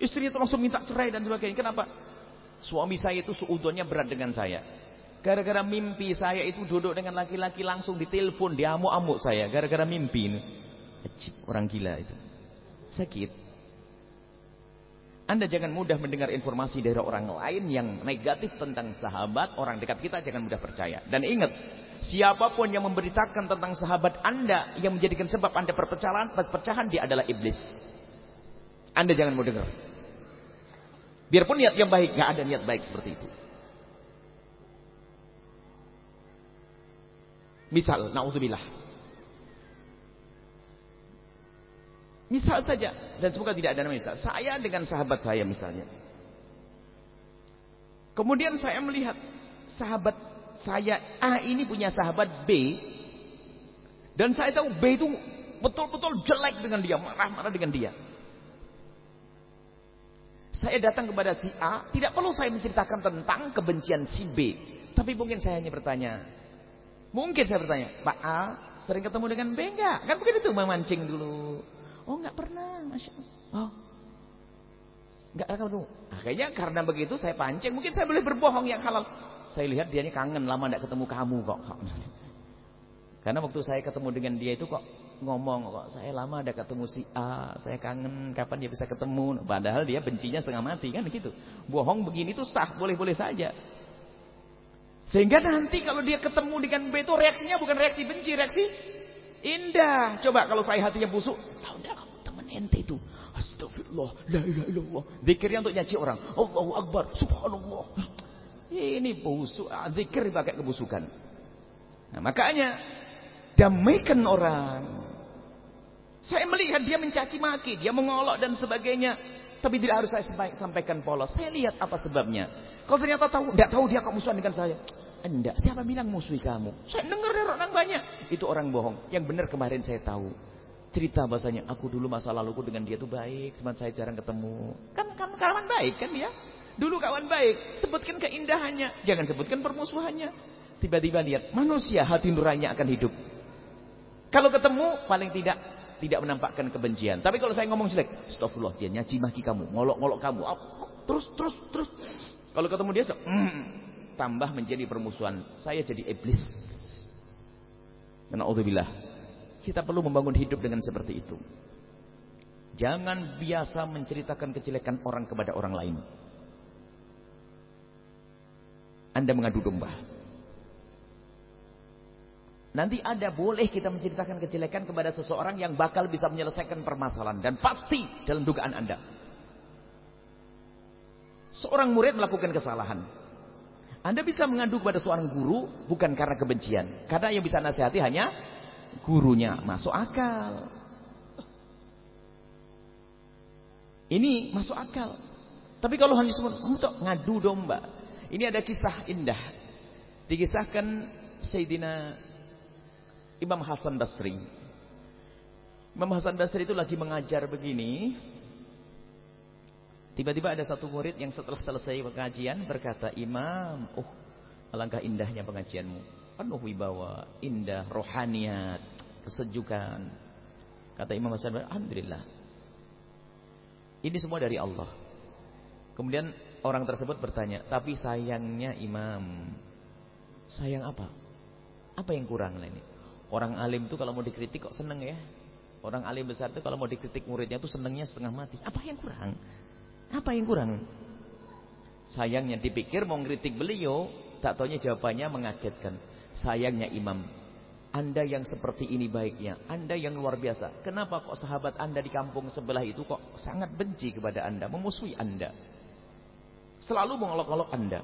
istrinya itu langsung minta cerai dan sebagainya. Kenapa? Suami saya itu suudonnya berat dengan saya. Gara-gara mimpi saya itu duduk dengan laki-laki langsung ditelepon, diamuk-amuk saya. Gara-gara mimpi ini. Ajib, orang gila itu. Sakit. Anda jangan mudah mendengar informasi dari orang lain yang negatif tentang sahabat, orang dekat kita jangan mudah percaya. Dan ingat, siapa pun yang memberitakan tentang sahabat Anda yang menjadikan sebab Anda perpecahan, perpecahan dia adalah iblis. Anda jangan mau dengar. Biarpun niat yang baik, nggak ada niat baik seperti itu. Misal, naudzubillah. Misal saja, dan semoga tidak ada misal. Saya dengan sahabat saya misalnya. Kemudian saya melihat sahabat saya A ini punya sahabat B. Dan saya tahu B itu betul-betul jelek dengan dia, marah-marah dengan dia. Saya datang kepada si A, tidak perlu saya menceritakan tentang kebencian si B. Tapi mungkin saya hanya bertanya. Mungkin saya bertanya, Pak A sering ketemu dengan B enggak? Kan begitu tuh memancing dulu. Oh enggak pernah, Masya Allah. Oh, enggak ketemu. Akhirnya karena begitu saya pancing, mungkin saya boleh berbohong yang halal. Saya lihat dia ini kangen lama enggak ketemu kamu kok. Karena waktu saya ketemu dengan dia itu kok ngomong kok saya lama ada ketemu si A, saya kangen kapan dia bisa ketemu. Padahal dia bencinya setengah mati kan gitu. Bohong begini tuh sah, boleh-boleh saja. Sehingga nanti kalau dia ketemu dengan B itu reaksinya bukan reaksi benci, reaksi indah. Coba kalau saya hatinya busuk, tahu enggak kamu teman ente itu. Astagfirullah, la ilaha illallah. Zikirnya untuk nyaci orang. Allahu Akbar, subhanallah. Ini busuk, ah, zikir pakai kebusukan. Nah, makanya damaikan orang. Saya melihat dia mencaci maki, dia mengolok dan sebagainya. Tapi tidak harus saya sampaikan polos. Saya lihat apa sebabnya. Kalau ternyata tahu, tidak tahu dia kok musuhan dengan saya. Enggak, siapa bilang musuhi kamu? Saya dengar dari orang banyak. Itu orang bohong. Yang benar kemarin saya tahu. Cerita bahasanya, aku dulu masa laluku dengan dia tuh baik. Cuman saya jarang ketemu. Kan, kan kawan baik kan dia. Dulu kawan baik. Sebutkan keindahannya. Jangan sebutkan permusuhannya. Tiba-tiba lihat, manusia hati nuraninya akan hidup. Kalau ketemu, paling tidak tidak menampakkan kebencian. Tapi kalau saya ngomong jelek, astagfirullah, dia nyaci maki kamu, ngolok-ngolok kamu. Terus, terus, terus. Kalau ketemu dia, mm, tambah menjadi permusuhan. Saya jadi iblis. Allah kita perlu membangun hidup dengan seperti itu. Jangan biasa menceritakan kejelekan orang kepada orang lain. Anda mengadu domba. Nanti ada boleh kita menceritakan kejelekan kepada seseorang yang bakal bisa menyelesaikan permasalahan. Dan pasti dalam dugaan Anda. Seorang murid melakukan kesalahan. Anda bisa mengadu kepada seorang guru bukan karena kebencian. Karena yang bisa nasihati hanya gurunya. Masuk akal. Ini masuk akal. Tapi kalau hanya semua untuk ngadu domba. Ini ada kisah indah. Dikisahkan Sayyidina Imam Hasan Basri. Imam Hasan Basri itu lagi mengajar begini. Tiba-tiba ada satu murid yang setelah selesai pengajian berkata, Imam, oh alangkah indahnya pengajianmu. Penuh wibawa, indah, rohaniat, kesejukan. Kata Imam Hasan Basri, Alhamdulillah. Ini semua dari Allah. Kemudian orang tersebut bertanya, tapi sayangnya Imam, sayang apa? Apa yang kurang lah ini? Orang alim itu kalau mau dikritik kok seneng ya? Orang alim besar itu kalau mau dikritik muridnya itu senengnya setengah mati. Apa yang kurang? Apa yang kurang? Sayangnya dipikir mau ngeritik beliau, tak taunya jawabannya mengagetkan. Sayangnya imam, anda yang seperti ini baiknya, Anda yang luar biasa. Kenapa kok sahabat Anda di kampung sebelah itu kok sangat benci kepada Anda, memusuhi Anda? Selalu mengolok-olok Anda.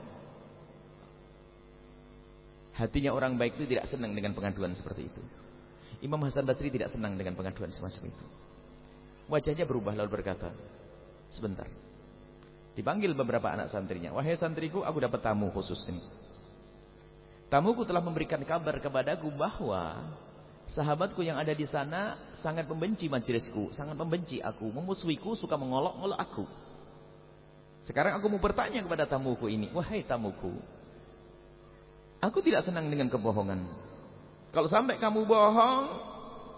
Hatinya orang baik itu tidak senang dengan pengaduan seperti itu. Imam Hasan Basri tidak senang dengan pengaduan semacam itu. Wajahnya berubah lalu berkata, sebentar. Dipanggil beberapa anak santrinya. Wahai santriku, aku dapat tamu khusus ini. Tamuku telah memberikan kabar kepadaku bahwa sahabatku yang ada di sana sangat membenci majelisku, sangat membenci aku, memusuhiku, suka mengolok-olok aku. Sekarang aku mau bertanya kepada tamuku ini, wahai tamuku, Aku tidak senang dengan kebohongan. Kalau sampai kamu bohong,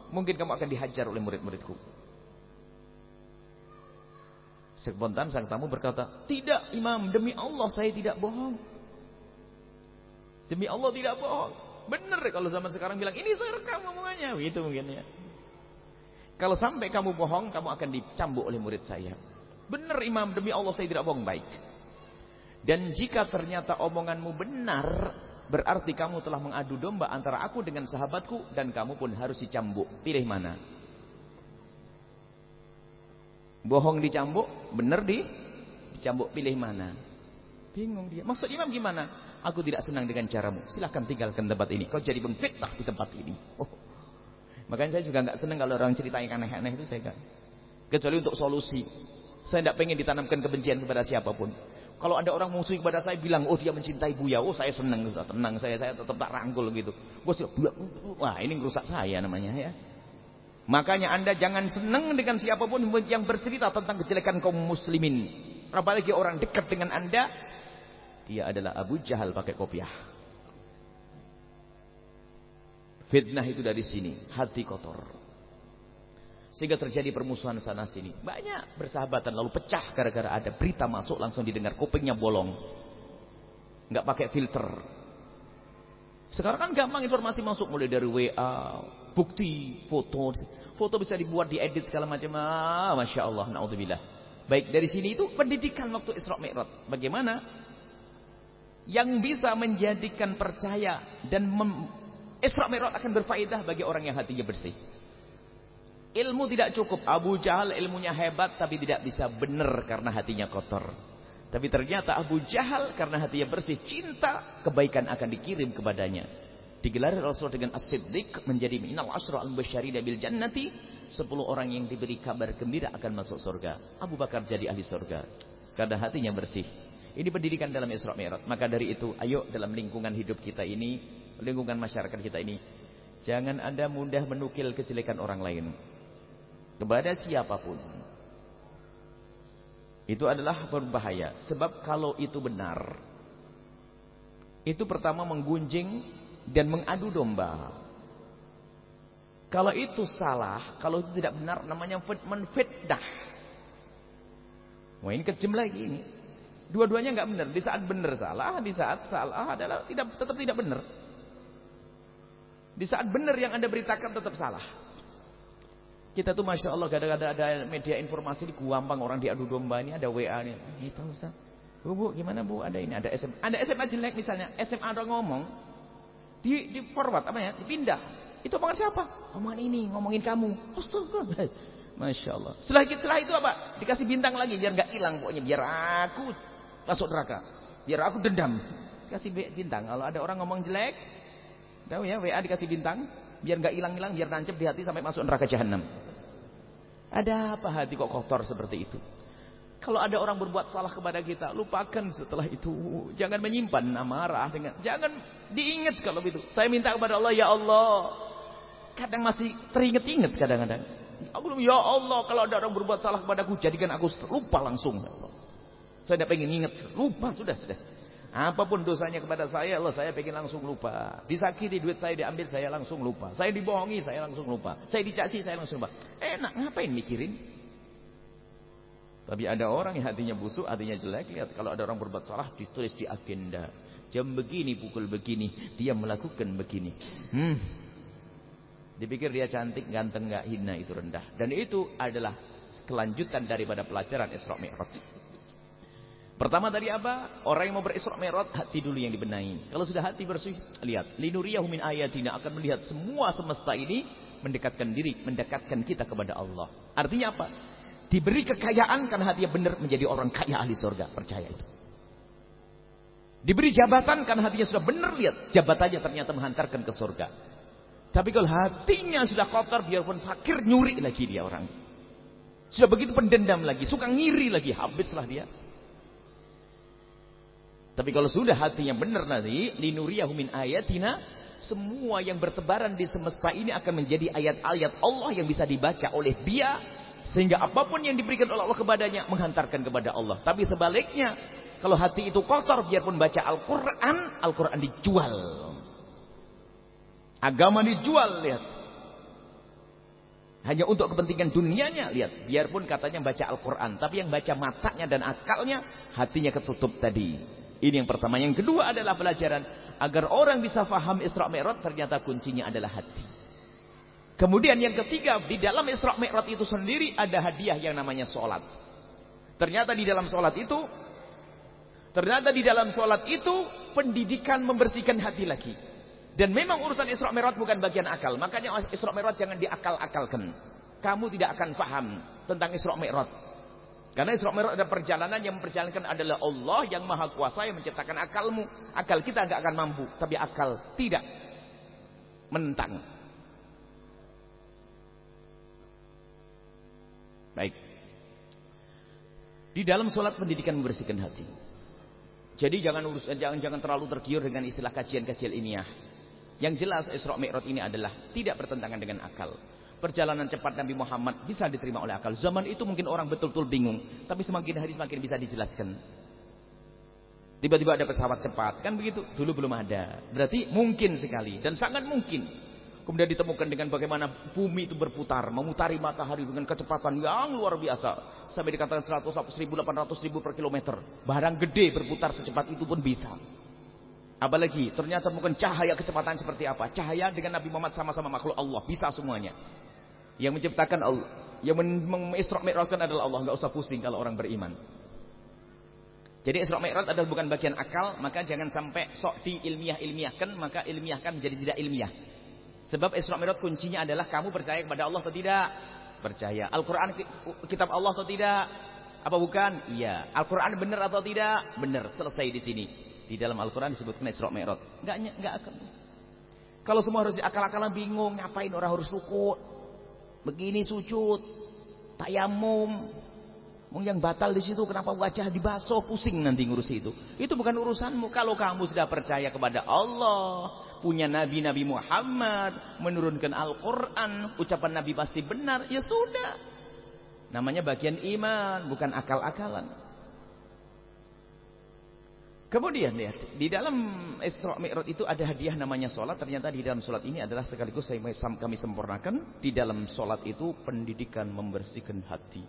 mungkin kamu akan dihajar oleh murid-muridku. Spontan sang tamu berkata, "Tidak, Imam, demi Allah saya tidak bohong." Demi Allah tidak bohong. Benar kalau zaman sekarang bilang, "Ini saya rekam omongannya." Begitu mungkin ya. Kalau sampai kamu bohong, kamu akan dicambuk oleh murid saya. Benar, Imam, demi Allah saya tidak bohong. Baik. Dan jika ternyata omonganmu benar, Berarti kamu telah mengadu domba antara aku dengan sahabatku dan kamu pun harus dicambuk. Pilih mana? Bohong dicambuk, benar di dicambuk. Pilih mana? Bingung dia. Maksud imam gimana? Aku tidak senang dengan caramu. Silahkan tinggalkan tempat ini. Kau jadi pengfitnah di tempat ini. Oh. Makanya saya juga nggak senang kalau orang cerita yang aneh-aneh itu saya gak. Kecuali untuk solusi. Saya tidak pengen ditanamkan kebencian kepada siapa pun. Kalau ada orang musuh kepada saya bilang, oh dia mencintai Buya, oh saya senang, tenang saya, saya tetap tak rangkul gitu. Gue sih, wah ini merusak saya namanya ya. Makanya anda jangan senang dengan siapa pun yang bercerita tentang kejelekan kaum muslimin. Apalagi orang dekat dengan anda, dia adalah Abu Jahal pakai kopiah. Fitnah itu dari sini, hati kotor. Sehingga terjadi permusuhan sana sini. Banyak bersahabatan lalu pecah gara-gara ada berita masuk langsung didengar kupingnya bolong. Nggak pakai filter. Sekarang kan gampang informasi masuk mulai dari WA, bukti, foto. Foto bisa dibuat, diedit segala macam. Ah, Masya Allah, na'udzubillah. Baik, dari sini itu pendidikan waktu Isra Mi'raj. Bagaimana? Yang bisa menjadikan percaya dan Isra Mi'raj akan berfaedah bagi orang yang hatinya bersih. Ilmu tidak cukup. Abu Jahal ilmunya hebat tapi tidak bisa benar karena hatinya kotor. Tapi ternyata Abu Jahal karena hatinya bersih, cinta, kebaikan akan dikirim kepadanya. Digelar Rasul dengan as-siddiq menjadi minal asra al-basyari bil jannati. Sepuluh orang yang diberi kabar gembira akan masuk surga. Abu Bakar jadi ahli surga. Karena hatinya bersih. Ini pendidikan dalam Isra Mi'raj. Maka dari itu, ayo dalam lingkungan hidup kita ini, lingkungan masyarakat kita ini, jangan Anda mudah menukil kejelekan orang lain kepada siapa pun. Itu adalah berbahaya. Sebab kalau itu benar, itu pertama menggunjing dan mengadu domba. Kalau itu salah, kalau itu tidak benar, namanya menfitnah. Wah ini kejam lagi ini. Dua-duanya nggak benar. Di saat benar salah, di saat salah adalah tidak tetap tidak benar. Di saat benar yang anda beritakan tetap salah. Kita tuh Masya Allah kadang-kadang ada media informasi di gampang orang diadu domba ini ada WA nih. Gitu Ustaz. Bu, bu, gimana bu? Ada ini, ada SMA. Ada SMA jelek misalnya. SMA orang ngomong. Di, di forward, apa ya? Dipindah. Itu omongan siapa? Omongan ini, ngomongin kamu. Astagfirullah. Masya Allah. Setelah, setelah itu apa? Dikasih bintang lagi. Biar gak hilang pokoknya. Biar aku masuk neraka. Biar aku dendam. Kasih bintang. Kalau ada orang ngomong jelek. Tahu ya, WA dikasih bintang biar nggak hilang-hilang, biar nancep di hati sampai masuk neraka jahanam. Ada apa hati kok kotor seperti itu? Kalau ada orang berbuat salah kepada kita, lupakan setelah itu. Jangan menyimpan amarah dengan jangan diingat kalau itu. Saya minta kepada Allah, ya Allah. Kadang masih teringat-ingat kadang-kadang. Aku ya Allah, kalau ada orang berbuat salah kepadaku, jadikan aku lupa langsung. Ya. Saya tidak pengen ingat, lupa sudah sudah. Apa pun dosanya kepada saya, Allah saya pengen langsung lupa. Disakiti duit saya diambil, saya langsung lupa. Saya dibohongi, saya langsung lupa. Saya dicaci, saya langsung lupa. Enak, ngapain mikirin? Tapi ada orang yang hatinya busuk, hatinya jelek. Lihat kalau ada orang berbuat salah ditulis di agenda. Jam begini, pukul begini, dia melakukan begini. Hmm. Dipikir dia cantik, ganteng, nggak hina itu rendah. Dan itu adalah kelanjutan daripada pelajaran Isra Mi'raj. Pertama tadi apa? Orang yang mau berisra Mi'raj hati dulu yang dibenahi. Kalau sudah hati bersih, lihat, linuriyahu min ayatina akan melihat semua semesta ini mendekatkan diri, mendekatkan kita kepada Allah. Artinya apa? Diberi kekayaan karena hatinya benar menjadi orang kaya ahli surga. Percaya itu. Diberi jabatan karena hatinya sudah benar lihat. Jabatannya ternyata menghantarkan ke surga. Tapi kalau hatinya sudah kotor biarpun fakir nyuri lagi dia orang. Sudah begitu pendendam lagi. Suka ngiri lagi. Habislah dia. Tapi kalau sudah hatinya benar nanti. Linuriyahu min ayatina. Semua yang bertebaran di semesta ini akan menjadi ayat-ayat Allah yang bisa dibaca oleh dia sehingga apa pun yang diberikan oleh Allah kepadanya menghantarkan kepada Allah. Tapi sebaliknya, kalau hati itu kotor biarpun baca Al-Qur'an, Al-Qur'an dijual. Agama dijual, lihat. Hanya untuk kepentingan dunianya, lihat. Biarpun katanya baca Al-Qur'an, tapi yang baca matanya dan akalnya, hatinya ketutup tadi. Ini yang pertama. Yang kedua adalah pelajaran agar orang bisa faham Isra Mi'raj ternyata kuncinya adalah hati. Kemudian yang ketiga, di dalam Isra Mi'raj itu sendiri ada hadiah yang namanya sholat. Ternyata di dalam sholat itu, ternyata di dalam sholat itu pendidikan membersihkan hati lagi. Dan memang urusan Isra Mi'raj bukan bagian akal. Makanya Isra Mi'raj jangan diakal-akalkan. Kamu tidak akan paham tentang Isra Mi'raj. Karena Isra Mi'raj ada perjalanan yang memperjalankan adalah Allah yang maha kuasa yang menciptakan akalmu. Akal kita nggak akan mampu. Tapi akal tidak menentang. Baik. Di dalam sholat pendidikan membersihkan hati. Jadi jangan urus, jangan jangan terlalu tergiur dengan istilah kajian-kajian ilmiah. Yang jelas Isra Mi'raj ini adalah tidak bertentangan dengan akal. Perjalanan cepat Nabi Muhammad bisa diterima oleh akal. Zaman itu mungkin orang betul-betul bingung, tapi semakin hari semakin bisa dijelaskan. Tiba-tiba ada pesawat cepat, kan begitu? Dulu belum ada. Berarti mungkin sekali dan sangat mungkin Kemudian ditemukan dengan bagaimana bumi itu berputar, memutari matahari dengan kecepatan yang luar biasa. Sampai dikatakan 100 sampai 1800 ribu per kilometer. Barang gede berputar secepat itu pun bisa. Apalagi ternyata bukan cahaya kecepatan seperti apa. Cahaya dengan Nabi Muhammad sama-sama makhluk Allah. Bisa semuanya. Yang menciptakan Allah. Yang mengisra adalah Allah. Nggak usah pusing kalau orang beriman. Jadi Isra Mi'raj adalah bukan bagian akal, maka jangan sampai sok diilmiah-ilmiahkan, maka ilmiahkan menjadi tidak ilmiah. Sebab Isra Mi'raj kuncinya adalah kamu percaya kepada Allah atau tidak? Percaya. Al-Qur'an kitab Allah atau tidak? Apa bukan? Iya. Al-Qur'an benar atau tidak? Benar. Selesai di sini. Di dalam Al-Qur'an disebutkan Isra Mi'raj. Enggak enggak akan. Kalau semua harus akal-akalan bingung, ngapain orang harus rukuk? Begini sujud, tayamum. Mung yang batal di situ kenapa wajah dibasuh pusing nanti ngurus itu. Itu bukan urusanmu kalau kamu sudah percaya kepada Allah, punya Nabi Nabi Muhammad, menurunkan Al-Quran, ucapan Nabi pasti benar, ya sudah. Namanya bagian iman, bukan akal-akalan. Kemudian lihat, di dalam Isra Mi'raj itu ada hadiah namanya sholat. Ternyata di dalam sholat ini adalah sekaligus kami sempurnakan. Di dalam sholat itu pendidikan membersihkan hati.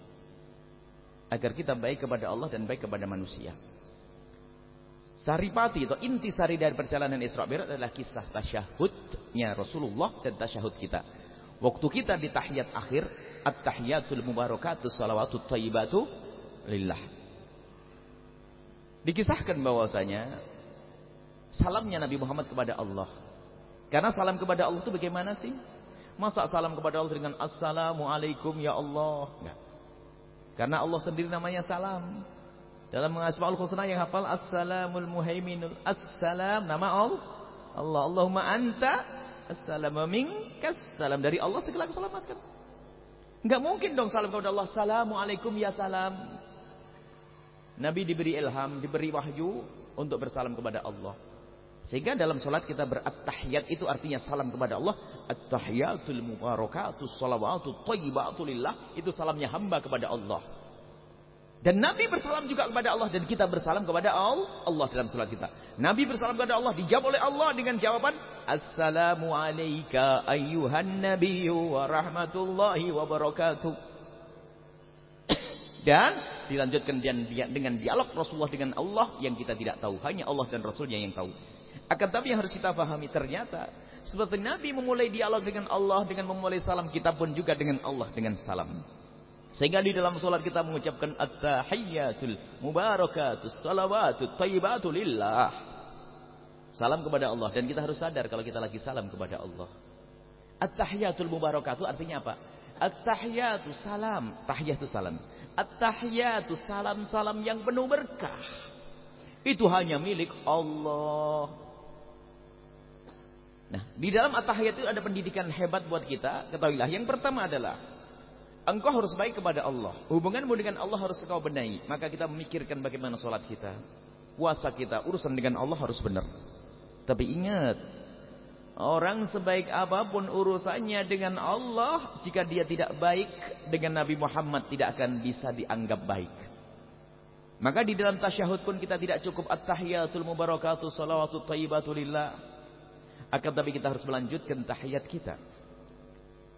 Agar kita baik kepada Allah dan baik kepada manusia. Saripati atau inti sari dari perjalanan Isra Mi'raj adalah kisah tasyahudnya Rasulullah dan tasyahud kita. Waktu kita di tahiyat akhir, at-tahiyatul mubarakatus salawatut thayyibatu lillah. Dikisahkan bahwasanya salamnya Nabi Muhammad kepada Allah. Karena salam kepada Allah itu bagaimana sih? Masa salam kepada Allah dengan assalamualaikum ya Allah? Enggak. Karena Allah sendiri namanya salam. Dalam mengasmaul husna yang hafal Assalamul Muhaiminul Assalam nama Allah. Allah Allahumma anta assalamu minkas salam dari Allah segala keselamatan. Enggak mungkin dong salam kepada Allah. Assalamualaikum ya salam. Nabi diberi ilham, diberi wahyu untuk bersalam kepada Allah. Sehingga dalam solat kita berat-tahiyat itu artinya salam kepada Allah. At-tahiyatul mubarakatus salawatut thayyibatu lillah. Itu salamnya hamba kepada Allah. Dan Nabi bersalam juga kepada Allah dan kita bersalam kepada Allah dalam salat kita. Nabi bersalam kepada Allah dijawab oleh Allah dengan jawaban Assalamu alayka ayyuhan nabiyyu wa rahmatullahi wa barakatuh. Dan dilanjutkan dengan dialog Rasulullah dengan Allah yang kita tidak tahu. Hanya Allah dan Rasulnya yang tahu. Akan tapi yang harus kita pahami ternyata seperti Nabi memulai dialog dengan Allah dengan memulai salam kita pun juga dengan Allah dengan salam. Sehingga di dalam solat kita mengucapkan at-tahiyyatul mubarakatus salawatut thayyibatu lillah. Salam kepada Allah dan kita harus sadar kalau kita lagi salam kepada Allah. At-tahiyyatul mubarakatuh artinya apa? At-tahiyyatu salam, tahiyatu salam. At-tahiyatu salam-salam yang penuh berkah. Itu hanya milik Allah. Nah, di dalam at-tahiyat itu ada pendidikan hebat buat kita. Ketahuilah, yang pertama adalah engkau harus baik kepada Allah. Hubunganmu dengan Allah harus kau benahi. Maka kita memikirkan bagaimana sholat kita, puasa kita, urusan dengan Allah harus benar. Tapi ingat, orang sebaik apa pun urusannya dengan Allah, jika dia tidak baik dengan Nabi Muhammad tidak akan bisa dianggap baik. Maka di dalam tasyahud pun kita tidak cukup at-tahiyatul mubarakatuh salawatu thayyibatu lillah. Akan tapi kita harus melanjutkan tahiyat kita.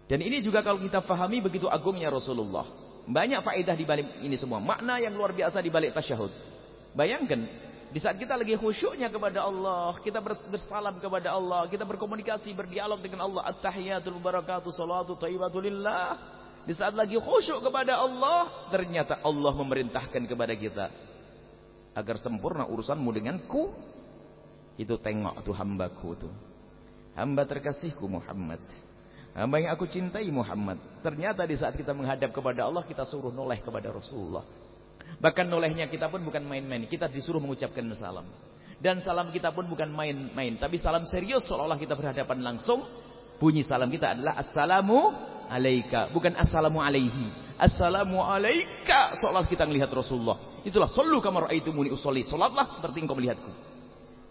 Dan ini juga kalau kita fahami begitu agungnya Rasulullah. Banyak faedah di balik ini semua. Makna yang luar biasa di balik tasyahud. Bayangkan, di saat kita lagi khusyuknya kepada Allah, kita bersalam kepada Allah, kita berkomunikasi, berdialog dengan Allah. At-tahiyatul barakatuh salatu taibatu lillah. Di saat lagi khusyuk kepada Allah, ternyata Allah memerintahkan kepada kita agar sempurna urusanmu denganku. Itu tengok tuh hambaku tuh. Hamba terkasihku Muhammad. Hamba yang aku cintai Muhammad. Ternyata di saat kita menghadap kepada Allah, kita suruh noleh kepada Rasulullah. Bahkan nolehnya kita pun bukan main-main. Kita disuruh mengucapkan salam. Dan salam kita pun bukan main-main. Tapi salam serius seolah-olah kita berhadapan langsung. Bunyi salam kita adalah Assalamu alaika. Bukan Assalamu alaihi. Assalamu alaika. Seolah kita melihat Rasulullah. Itulah. Sallu kamar muni usolli. Salatlah seperti engkau melihatku.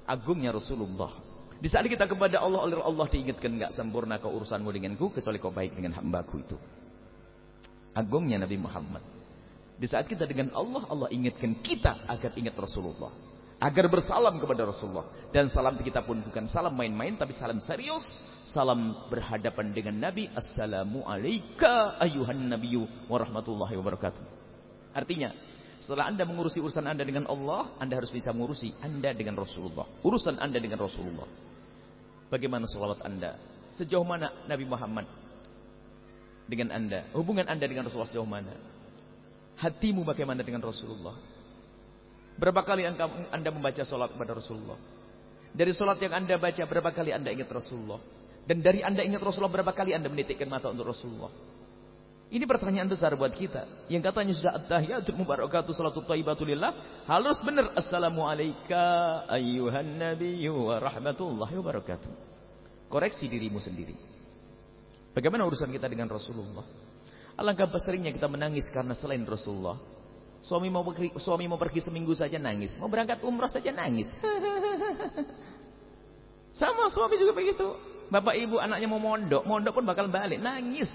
Agungnya Rasulullah. Di saat kita kepada Allah, oleh Allah diingatkan enggak sempurna kau urusanmu denganku kecuali kau baik dengan hambaku itu. Agungnya Nabi Muhammad. Di saat kita dengan Allah, Allah ingatkan kita agar ingat Rasulullah. Agar bersalam kepada Rasulullah. Dan salam kita pun bukan salam main-main, tapi salam serius. Salam berhadapan dengan Nabi. Assalamu alayka ayuhan nabiyyu warahmatullahi wabarakatuh. Artinya, setelah anda mengurusi urusan anda dengan Allah, anda harus bisa mengurusi anda dengan Rasulullah. Urusan anda dengan Rasulullah. Bagaimana salawat anda? Sejauh mana Nabi Muhammad dengan anda? Hubungan anda dengan Rasulullah sejauh mana? Hatimu bagaimana dengan Rasulullah? Berapa kali anda membaca salat kepada Rasulullah? Dari salat yang anda baca, berapa kali anda ingat Rasulullah? Dan dari anda ingat Rasulullah, berapa kali anda menitikkan mata untuk Rasulullah? Ini pertanyaan besar buat kita. Yang katanya sudah at-tahiyatul mubarakatuh salatu thayyibatulillah, harus benar assalamu alayka ayyuhan nabiyyu wa rahmatullahi wabarakatuh. Koreksi dirimu sendiri. Bagaimana urusan kita dengan Rasulullah? Alangkah seringnya kita menangis karena selain Rasulullah. Suami mau pergi, suami mau pergi seminggu saja nangis, mau berangkat umrah saja nangis. Sama suami juga begitu. Bapak ibu anaknya mau mondok, mondok pun bakal balik, nangis.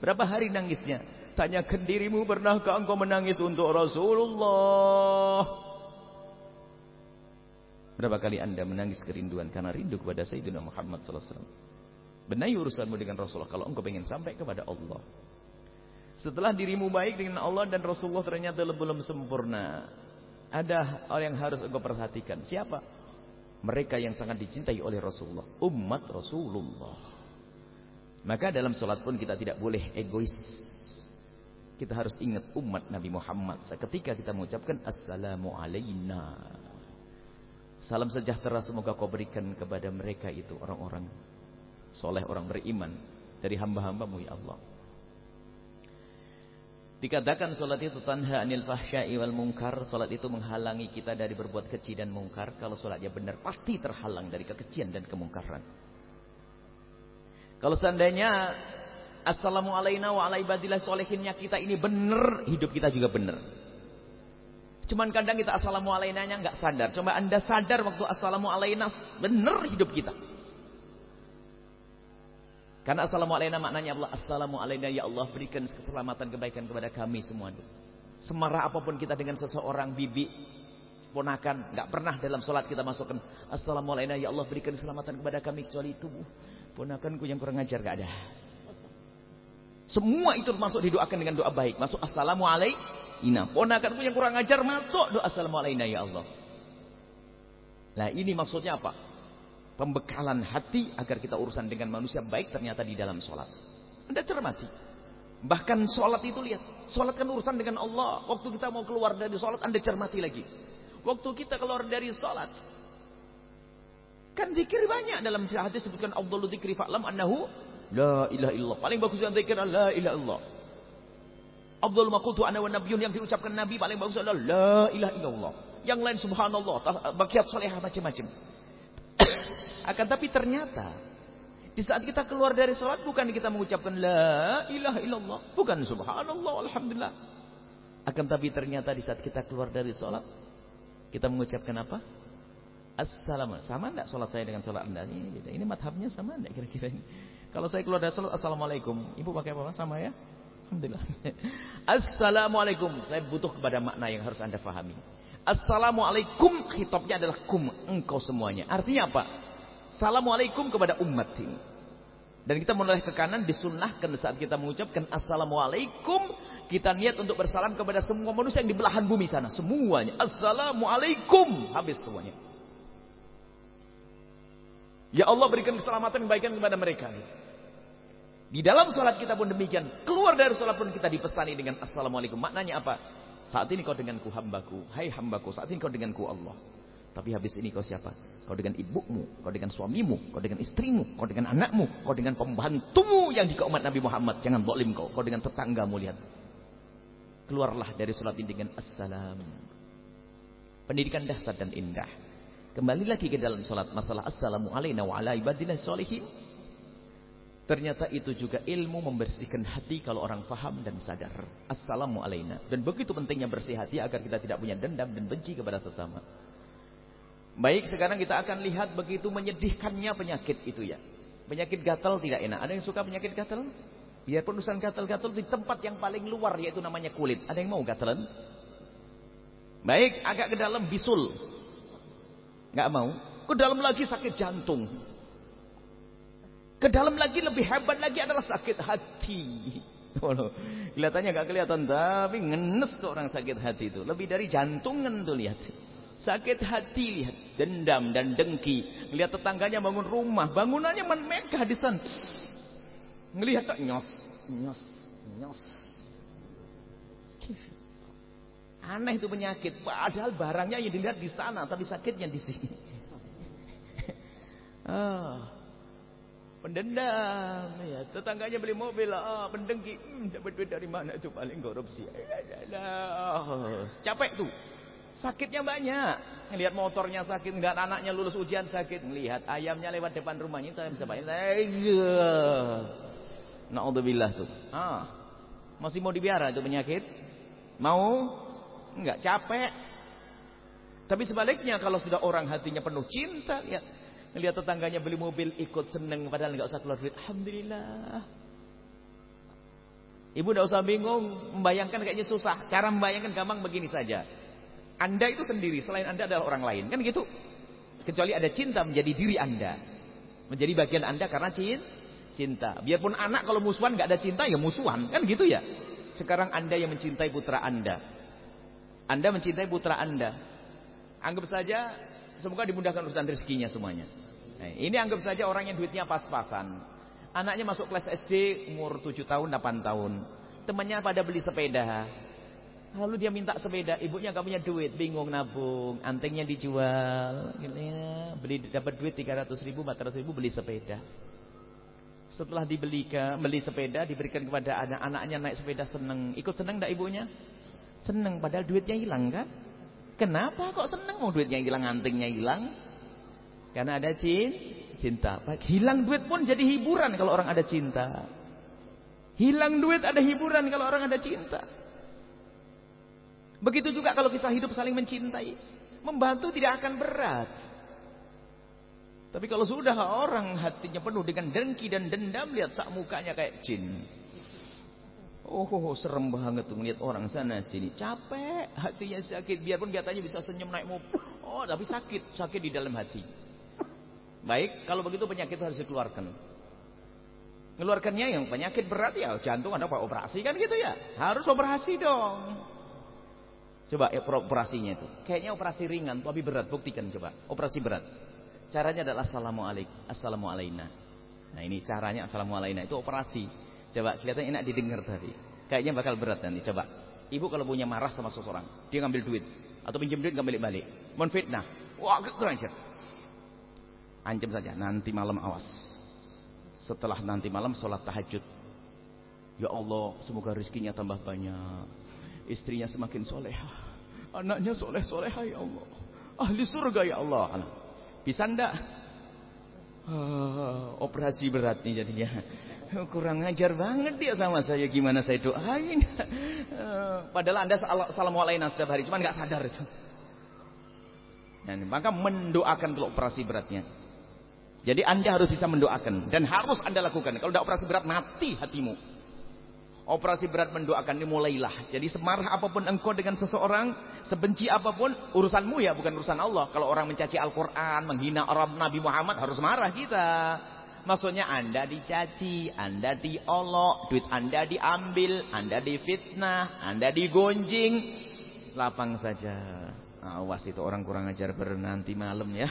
Berapa hari nangisnya? Tanyakan dirimu, pernahkah engkau menangis untuk Rasulullah? Berapa kali anda menangis kerinduan karena rindu kepada Sayyidina Muhammad SAW? Benahi urusanmu dengan Rasulullah kalau engkau ingin sampai kepada Allah. Setelah dirimu baik dengan Allah dan Rasulullah ternyata belum sempurna. Ada orang yang harus engkau perhatikan. Siapa? Mereka yang sangat dicintai oleh Rasulullah. Umat Rasulullah. Maka dalam sholat pun kita tidak boleh egois. Kita harus ingat umat Nabi Muhammad. Seketika kita mengucapkan Assalamu alayna. Salam sejahtera semoga kau berikan kepada mereka itu orang-orang soleh, orang beriman dari hamba-hambamu ya Allah. Dikatakan solat itu tanha anil fahsyai wal mungkar. Solat itu menghalangi kita dari berbuat keji dan mungkar. Kalau solatnya benar pasti terhalang dari kekejian dan kemungkaran. Kalau seandainya Assalamualaikum wa ala ibadillah solehinnya kita ini benar, hidup kita juga benar. Cuman kadang kita assalamualaikum nggak sadar. Coba anda sadar waktu assalamualaikum bener hidup kita. Karena assalamualaikum maknanya Allah assalamualaikum ya Allah berikan keselamatan kebaikan kepada kami semua. Semarah apa pun kita dengan seseorang bibi ponakan nggak pernah dalam sholat kita masukkan assalamualaikum ya Allah berikan keselamatan kepada kami kecuali tubuh ponakanku yang kurang ajar gak ada. Semua itu masuk didoakan dengan doa baik. Masuk assalamualaikum. Ponakanku yang kurang ajar masuk doa assalamualaikum ya Allah. Nah ini maksudnya apa? Pembekalan hati agar kita urusan dengan manusia baik ternyata di dalam sholat. Anda cermati. Bahkan sholat itu lihat. Sholat kan urusan dengan Allah. Waktu kita mau keluar dari sholat Anda cermati lagi. Waktu kita keluar dari sholat. Kan zikir banyak dalam hadis disebutkan Abdul zikri fa'lam annahu la ilaha illallah. Paling bagus yang zikir la ilaha illallah. Abdul maqutu ana wa nabiyyun yang diucapkan Nabi paling bagus adalah la ilaha illallah. Yang lain subhanallah, bakiat salihah macam-macam. Akan tapi ternyata di saat kita keluar dari sholat bukan kita mengucapkan la ilaha illallah, bukan subhanallah alhamdulillah. Akan tapi ternyata di saat kita keluar dari sholat kita mengucapkan apa? Assalamualaikum. Sama enggak sholat saya dengan sholat anda? Ini beda. Ini madhabnya sama enggak kira-kira ini? Kalau saya keluar dari sholat assalamualaikum, ibu pakai apa? Sama ya? Alhamdulillah. Assalamualaikum. Saya butuh kepada makna yang harus Anda pahami. Assalamualaikum hitopnya adalah kum engkau semuanya. Artinya apa? Assalamualaikum kepada umat ini. Dan kita menoleh ke kanan disunnahkan saat kita mengucapkan Assalamualaikum. Kita niat untuk bersalam kepada semua manusia yang di belahan bumi sana. Semuanya. Assalamualaikum. Habis semuanya. Ya Allah berikan keselamatan kebaikan kepada mereka. Di dalam salat kita pun demikian. Keluar dari salat pun kita dipestani dengan Assalamualaikum. Maknanya apa? Saat ini kau denganku hambaku. Hai hambaku. Saat ini kau denganku Allah. Tapi habis ini kau siapa? Kau dengan ibumu, kau dengan suamimu, kau dengan istrimu, kau dengan anakmu, kau dengan pembantumu yang di umat Nabi Muhammad. Jangan dolim kau. Kau dengan tetanggamu lihat. Keluarlah dari salat ini dengan Assalam. Pendidikan dahsyat dan indah. Kembali lagi ke dalam salat masalah Assalamu alaikum wa ala ibadillah solihin. Ternyata itu juga ilmu membersihkan hati kalau orang paham dan sadar. Assalamualaikum. Dan begitu pentingnya bersih hati agar kita tidak punya dendam dan benci kepada sesama. Baik, sekarang kita akan lihat begitu menyedihkannya penyakit itu ya. Penyakit gatal tidak enak. Ada yang suka penyakit gatal? Biarpun urusan gatal-gatal di tempat yang paling luar yaitu namanya kulit. Ada yang mau gatalan? Baik, agak ke dalam bisul. Gak mau. Ke dalam lagi sakit jantung. Ke dalam lagi lebih hebat lagi adalah sakit hati. Kelihatannya gak kelihatan tapi ngenes tuh orang sakit hati itu. Lebih dari jantungan tuh lihat. Sakit hati lihat, dendam dan dengki. Lihat tetangganya bangun rumah, bangunannya megah di sana. Ngelihat tak nyos, nyos, nyos. Aneh itu penyakit. Padahal barangnya yang dilihat di sana, tapi sakitnya di sini. Oh. Pendendam ya. Tetangganya beli mobil, ah, pendengki. Hmm, dapat duit dari mana itu paling korupsi. Oh, capek tuh. Sakitnya banyak. Lihat motornya sakit, enggak anaknya lulus ujian sakit. Melihat ayamnya lewat depan rumahnya itu bisa banyak. Naudzubillah tuh. Ah. Masih mau dibiara itu penyakit? Mau? Enggak capek. Tapi sebaliknya kalau sudah orang hatinya penuh cinta, lihat Ngelihat tetangganya beli mobil ikut seneng padahal nggak usah keluar duit. Alhamdulillah. Ibu tidak usah bingung, membayangkan kayaknya susah. Cara membayangkan gampang begini saja. Anda itu sendiri, selain Anda adalah orang lain. Kan gitu. Kecuali ada cinta menjadi diri Anda. Menjadi bagian Anda karena cinta. Biarpun anak kalau musuhan nggak ada cinta ya musuhan. Kan gitu ya. Sekarang Anda yang mencintai putra Anda. Anda mencintai putra Anda. Anggap saja semoga dimudahkan urusan rezekinya semuanya. Nah, ini anggap saja orang yang duitnya pas-pasan. Anaknya masuk kelas SD umur 7 tahun, 8 tahun. Temannya pada beli sepeda. Lalu dia minta sepeda, ibunya gak punya duit, bingung nabung, antingnya dijual, gitu ya. beli dapat duit 300 ribu, 400 ribu beli sepeda. Setelah dibeli ke, beli sepeda, diberikan kepada anak-anaknya naik sepeda seneng. Ikut seneng gak ibunya? Seneng, padahal duitnya hilang kan? Kenapa kok seneng mau duitnya hilang, antingnya hilang? Karena ada cinta. Hilang duit pun jadi hiburan kalau orang ada cinta. Hilang duit ada hiburan kalau orang ada cinta. Begitu juga kalau kita hidup saling mencintai. Membantu tidak akan berat. Tapi kalau sudah orang hatinya penuh dengan dengki dan dendam, lihat sak mukanya kayak jin. Oh, oh, serem banget tuh melihat orang sana sini. Capek, hatinya sakit. Biarpun biasanya bisa senyum naik mobil. Oh, tapi sakit, sakit di dalam hati. Baik, kalau begitu penyakit harus dikeluarkan. Ngeluarkannya yang penyakit berat ya jantung ada operasi kan gitu ya. Harus operasi dong. Coba ya, operasinya itu. Kayaknya operasi ringan tapi berat. Buktikan coba. Operasi berat. Caranya adalah assalamualaikum. Assalamualaikum. Nah ini caranya assalamualaikum. Itu operasi. Coba kelihatan enak didengar tadi. Kayaknya bakal berat nanti. Coba. Ibu kalau punya marah sama seseorang. Dia ngambil duit. Atau pinjam duit ngambil balik. Menfitnah. Wah kurang. Ancam saja. Nanti malam awas setelah nanti malam sholat tahajud ya Allah semoga rizkinya tambah banyak istrinya semakin soleha. Anaknya soleh soleha ya Allah. Ahli surga ya Allah. Bisa ndak? Uh, operasi berat nih jadinya. Kurang ngajar banget dia sama saya. Gimana saya doain? Uh, padahal anda assalamualaikum setiap hari. Cuman nggak sadar itu. Dan maka mendoakan kalau operasi beratnya. Jadi anda harus bisa mendoakan. Dan harus anda lakukan. Kalau tidak operasi berat mati hatimu. Operasi berat mendoakan ini mulailah. Jadi semarah apa pun engkau dengan seseorang, sebenci apa pun urusanmu ya, bukan urusan Allah. Kalau orang mencaci Al-Quran, menghina orang Nabi Muhammad harus marah kita. Maksudnya anda dicaci, anda diolok, duit anda diambil, anda difitnah, anda digonjing. Lapang saja. Awas itu orang kurang ajar bernanti malam ya.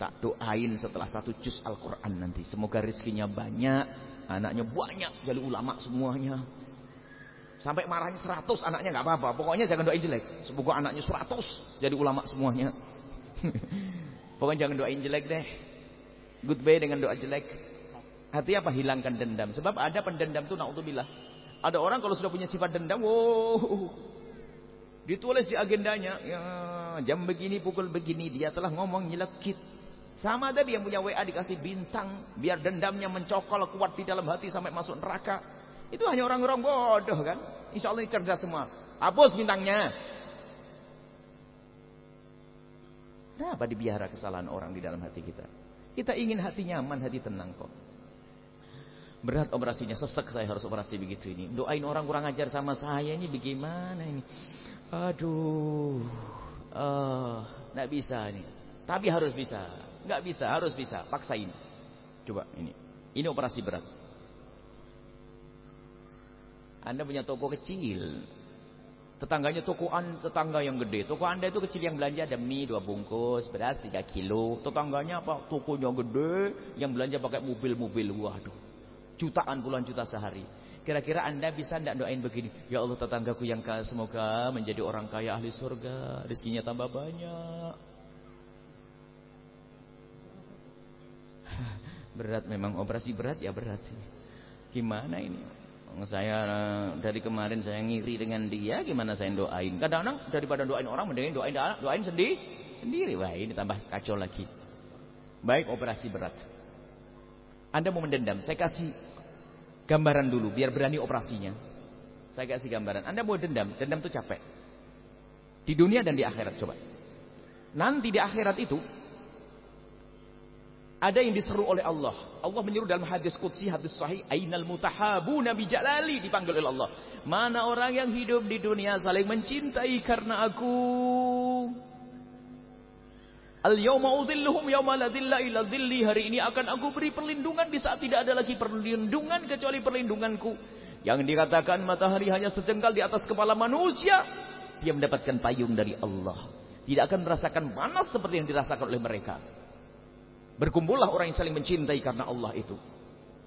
Tak doain setelah satu juz Al-Quran nanti. Semoga rizkinya banyak. Anaknya banyak. Jadi ulama semuanya. Sampai marahnya seratus anaknya nggak apa-apa. Pokoknya jangan doain jelek. Semoga anaknya seratus jadi ulama semuanya. Pokoknya jangan doain jelek deh. Goodbye dengan doa jelek. Hati apa? Hilangkan dendam. Sebab ada pendendam tuh na'udzubillah. Ada orang kalau sudah punya sifat dendam, wow, ditulis di agendanya, ya, jam begini, pukul begini, dia telah ngomong nyelekit. Sama tadi yang punya WA dikasih bintang. Biar dendamnya mencokol kuat di dalam hati sampai masuk neraka. Itu hanya orang-orang bodoh kan. Insya Allah ini cerdas semua. Hapus bintangnya. Kenapa dibiara kesalahan orang di dalam hati kita? Kita ingin hati nyaman, hati tenang kok. Berat operasinya, sesek saya harus operasi begitu ini. Doain orang kurang ajar sama saya ini bagaimana ini? Aduh, uh, nggak bisa nih. Tapi harus bisa. Nggak bisa, harus bisa. Paksain. Coba ini. Ini operasi berat. Anda punya toko kecil. Tetangganya toko an, tetangga yang gede. Toko Anda itu kecil yang belanja ada mie dua bungkus, beras tiga kilo. Tetangganya apa? Tokonya gede, yang belanja pakai mobil-mobil. Waduh. Jutaan puluhan juta sehari. Kira-kira Anda bisa tidak doain begini? Ya Allah tetanggaku yang kaya semoga menjadi orang kaya ahli surga, rezekinya tambah banyak. Berat memang operasi berat ya berat sih. Gimana ini? Saya dari kemarin saya ngiri dengan dia, gimana saya doain? Kadang-kadang daripada doain orang mending doain doain sendiri sendiri. Wah, ini tambah kacau lagi. Baik operasi berat. Anda mau mendendam, saya kasih gambaran dulu biar berani operasinya. Saya kasih gambaran. Anda mau dendam, dendam itu capek. Di dunia dan di akhirat coba. Nanti di akhirat itu ada yang diseru oleh Allah. Allah menyuruh dalam hadis qudsi, hadis sahih, ainal mutahabuna bi jalali dipanggil oleh Allah. Mana orang yang hidup di dunia saling mencintai karena aku. Al yauma udhilluhum yauma la dhilla illa dhilli. Hari ini akan aku beri perlindungan di saat tidak ada lagi perlindungan kecuali perlindunganku. Yang dikatakan matahari hanya sejengkal di atas kepala manusia, dia mendapatkan payung dari Allah. Tidak akan merasakan panas seperti yang dirasakan oleh mereka. Berkumpullah orang yang saling mencintai karena Allah itu.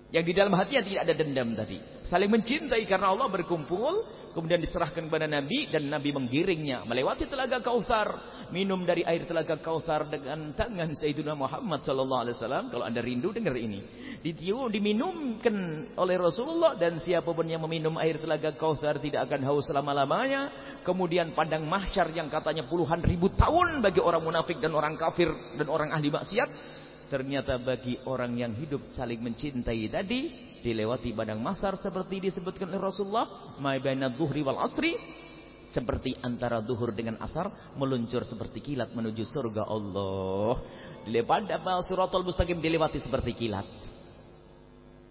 Yang di dalam hatinya tidak ada dendam tadi. Saling mencintai karena Allah berkumpul. Kemudian diserahkan kepada Nabi. Dan Nabi menggiringnya. Melewati telaga Kautsar. Minum dari air telaga Kautsar dengan tangan Sayyidina Muhammad SAW. Kalau anda rindu dengar ini. Ditiup, diminumkan oleh Rasulullah. Dan siapa pun yang meminum air telaga Kautsar tidak akan haus selama-lamanya. Kemudian padang mahsyar yang katanya puluhan ribu tahun bagi orang munafik dan orang kafir dan orang ahli maksiat Ternyata bagi orang yang hidup saling mencintai tadi dilewati padang masar seperti disebutkan oleh Rasulullah, "Ma baina dhuhri wal asri Seperti antara duhur dengan asar meluncur seperti kilat menuju surga Allah. Pada suratul mustaqim dilewati seperti kilat.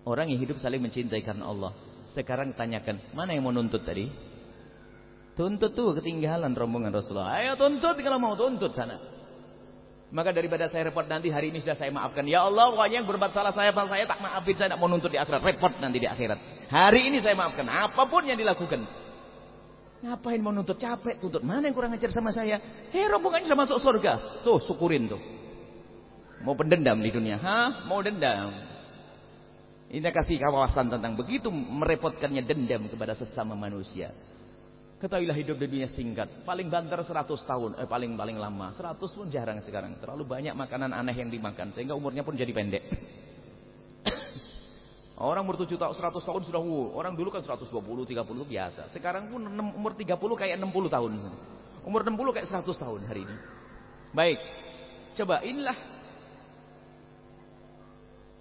Orang yang hidup saling mencintai karena Allah. Sekarang tanyakan, mana yang mau nuntut tadi? Tuntut tuh ketinggalan rombongan Rasulullah. Ayo tuntut kalau mau tuntut sana. Maka daripada saya repot nanti hari ini sudah saya maafkan. Ya Allah, pokoknya yang berbuat salah saya, saya tak maafin, saya tak mau nuntut di akhirat. Repot nanti di akhirat. Hari ini saya maafkan. Apa pun yang dilakukan. Ngapain mau nuntut capek tuntut. Mana yang kurang ajar sama saya? Hei rombongannya sudah masuk surga. Tuh syukurin tuh. Mau pendendam di dunia. Hah? Mau dendam. Ini kasih kawasan tentang begitu merepotkannya dendam kepada sesama manusia. Ketahuilah hidup di dunia singkat. Paling banter 100 tahun. Eh, paling paling lama. 100 pun jarang sekarang. Terlalu banyak makanan aneh yang dimakan. Sehingga umurnya pun jadi pendek. Orang umur 7 tahun, 100 tahun sudah uh, Orang dulu kan 120, 30 biasa. Sekarang pun umur 30 kayak 60 tahun. Umur 60 kayak 100 tahun hari ini. Baik. Coba inilah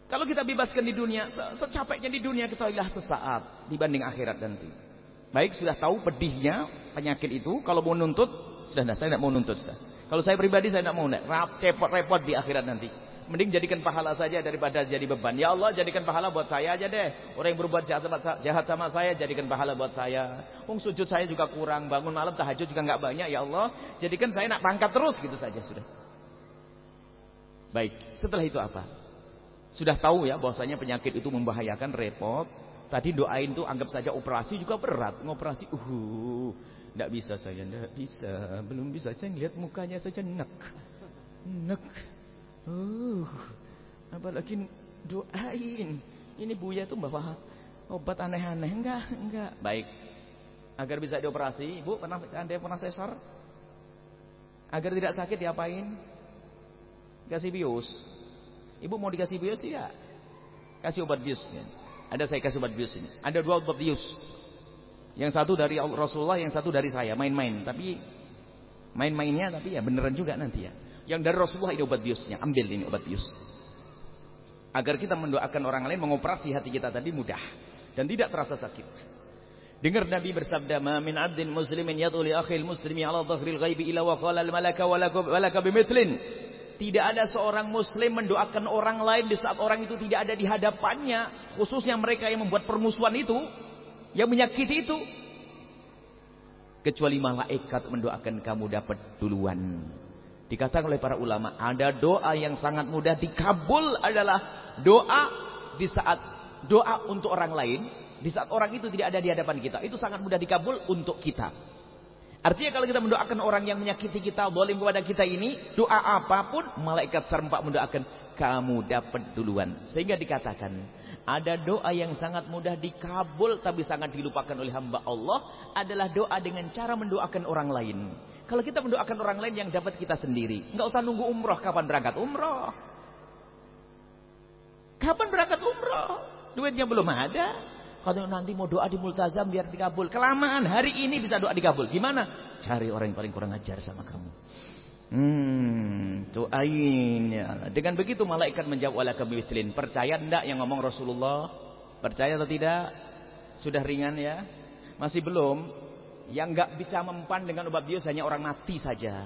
kalau kita bebaskan di dunia, secapeknya di dunia ketahuilah sesaat dibanding akhirat nanti. Baik, sudah tahu pedihnya penyakit itu. Kalau mau nuntut, sudah nah, saya tidak mau nuntut. Sudah. Kalau saya pribadi saya tidak mau rap, cepot repot di akhirat nanti. Mending jadikan pahala saja daripada jadi beban. Ya Allah, jadikan pahala buat saya aja deh. Orang yang berbuat jahat sama, jahat sama saya, jadikan pahala buat saya. Ung sujud saya juga kurang, bangun malam tahajud juga nggak banyak. Ya Allah, jadikan saya nak pangkat terus gitu saja sudah. Baik, setelah itu apa? Sudah tahu ya bahwasanya penyakit itu membahayakan, repot. Tadi doain tuh anggap saja operasi juga berat. Ngoperasi, uh, enggak bisa saya, enggak bisa. Belum bisa. Saya lihat mukanya saja nek. Nek. Uh, apalagi doain. Ini Buya tuh bawa obat aneh-aneh. Enggak, enggak. Baik. Agar bisa dioperasi, Bu, pernah Anda pernah sesar? Agar tidak sakit diapain? Kasih bius. Ibu mau dikasih bius tidak? Kasih obat bius. Ya. Ada saya kasih obat bius ini. Ada dua obat bius. Yang satu dari Rasulullah, yang satu dari saya. Main-main. Tapi main-mainnya tapi ya beneran juga nanti ya. Yang dari Rasulullah ini obat biusnya. Ambil ini obat bius. Agar kita mendoakan orang lain mengoperasi hati kita tadi mudah. Dan tidak terasa sakit. Dengar Nabi bersabda, "Ma min 'abdin muslimin yad'u li akhil muslimi 'ala dhahril ghaibi illa wa qala al-malaka wa laka bimithlin." Tidak ada seorang muslim mendoakan orang lain di saat orang itu tidak ada di hadapannya. Khususnya mereka yang membuat permusuhan itu. Yang menyakiti itu. Kecuali malaikat mendoakan kamu dapat duluan. Dikatakan oleh para ulama. Ada doa yang sangat mudah dikabul adalah doa di saat doa untuk orang lain. Di saat orang itu tidak ada di hadapan kita. Itu sangat mudah dikabul untuk kita. Artinya kalau kita mendoakan orang yang menyakiti kita, boleh kepada kita ini, doa apa pun, malaikat serempak mendoakan, kamu dapat duluan. Sehingga dikatakan, ada doa yang sangat mudah dikabul, tapi sangat dilupakan oleh hamba Allah, adalah doa dengan cara mendoakan orang lain. Kalau kita mendoakan orang lain yang dapat kita sendiri, nggak usah nunggu umroh, kapan berangkat umroh. Kapan berangkat umroh? Duitnya belum ada. Kalau nanti mau doa di multazam biar dikabul. Kelamaan hari ini bisa doa dikabul. Gimana? Cari orang yang paling kurang ajar sama kamu. Hmm, doain ya. Dengan begitu malaikat menjawab wala kamithilin. Percaya enggak yang ngomong Rasulullah? Percaya atau tidak? Sudah ringan ya? Masih belum? Yang enggak bisa mempan dengan obat bius hanya orang mati saja.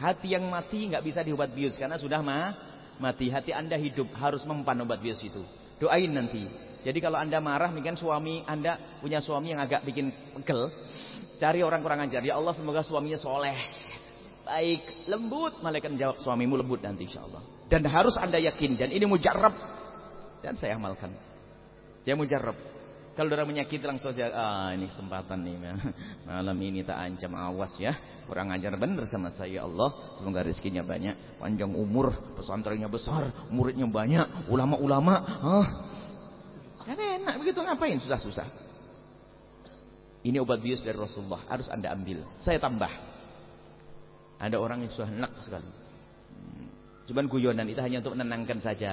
Hati yang mati enggak bisa diobat bius karena sudah mah mati. Hati Anda hidup harus mempan obat bius itu. Doain nanti. Jadi kalau anda marah, mungkin suami anda punya suami yang agak bikin pegel, cari orang kurang ajar. Ya Allah semoga suaminya soleh, baik, lembut. Malaikat menjawab suamimu lembut nanti insya Allah. Dan harus anda yakin dan ini mujarab dan saya amalkan. Saya mujarab. Kalau orang menyakiti langsung saja, ah ini kesempatan nih malam ini tak ancam awas ya. Kurang ajar benar sama saya Allah. Semoga rezekinya banyak, panjang umur, pesantrennya besar, muridnya banyak, ulama-ulama. Ah, Kan enak begitu ngapain susah-susah. Ini obat bius dari Rasulullah harus anda ambil. Saya tambah. Ada orang yang sudah enak sekali. Cuman guyonan itu hanya untuk menenangkan saja.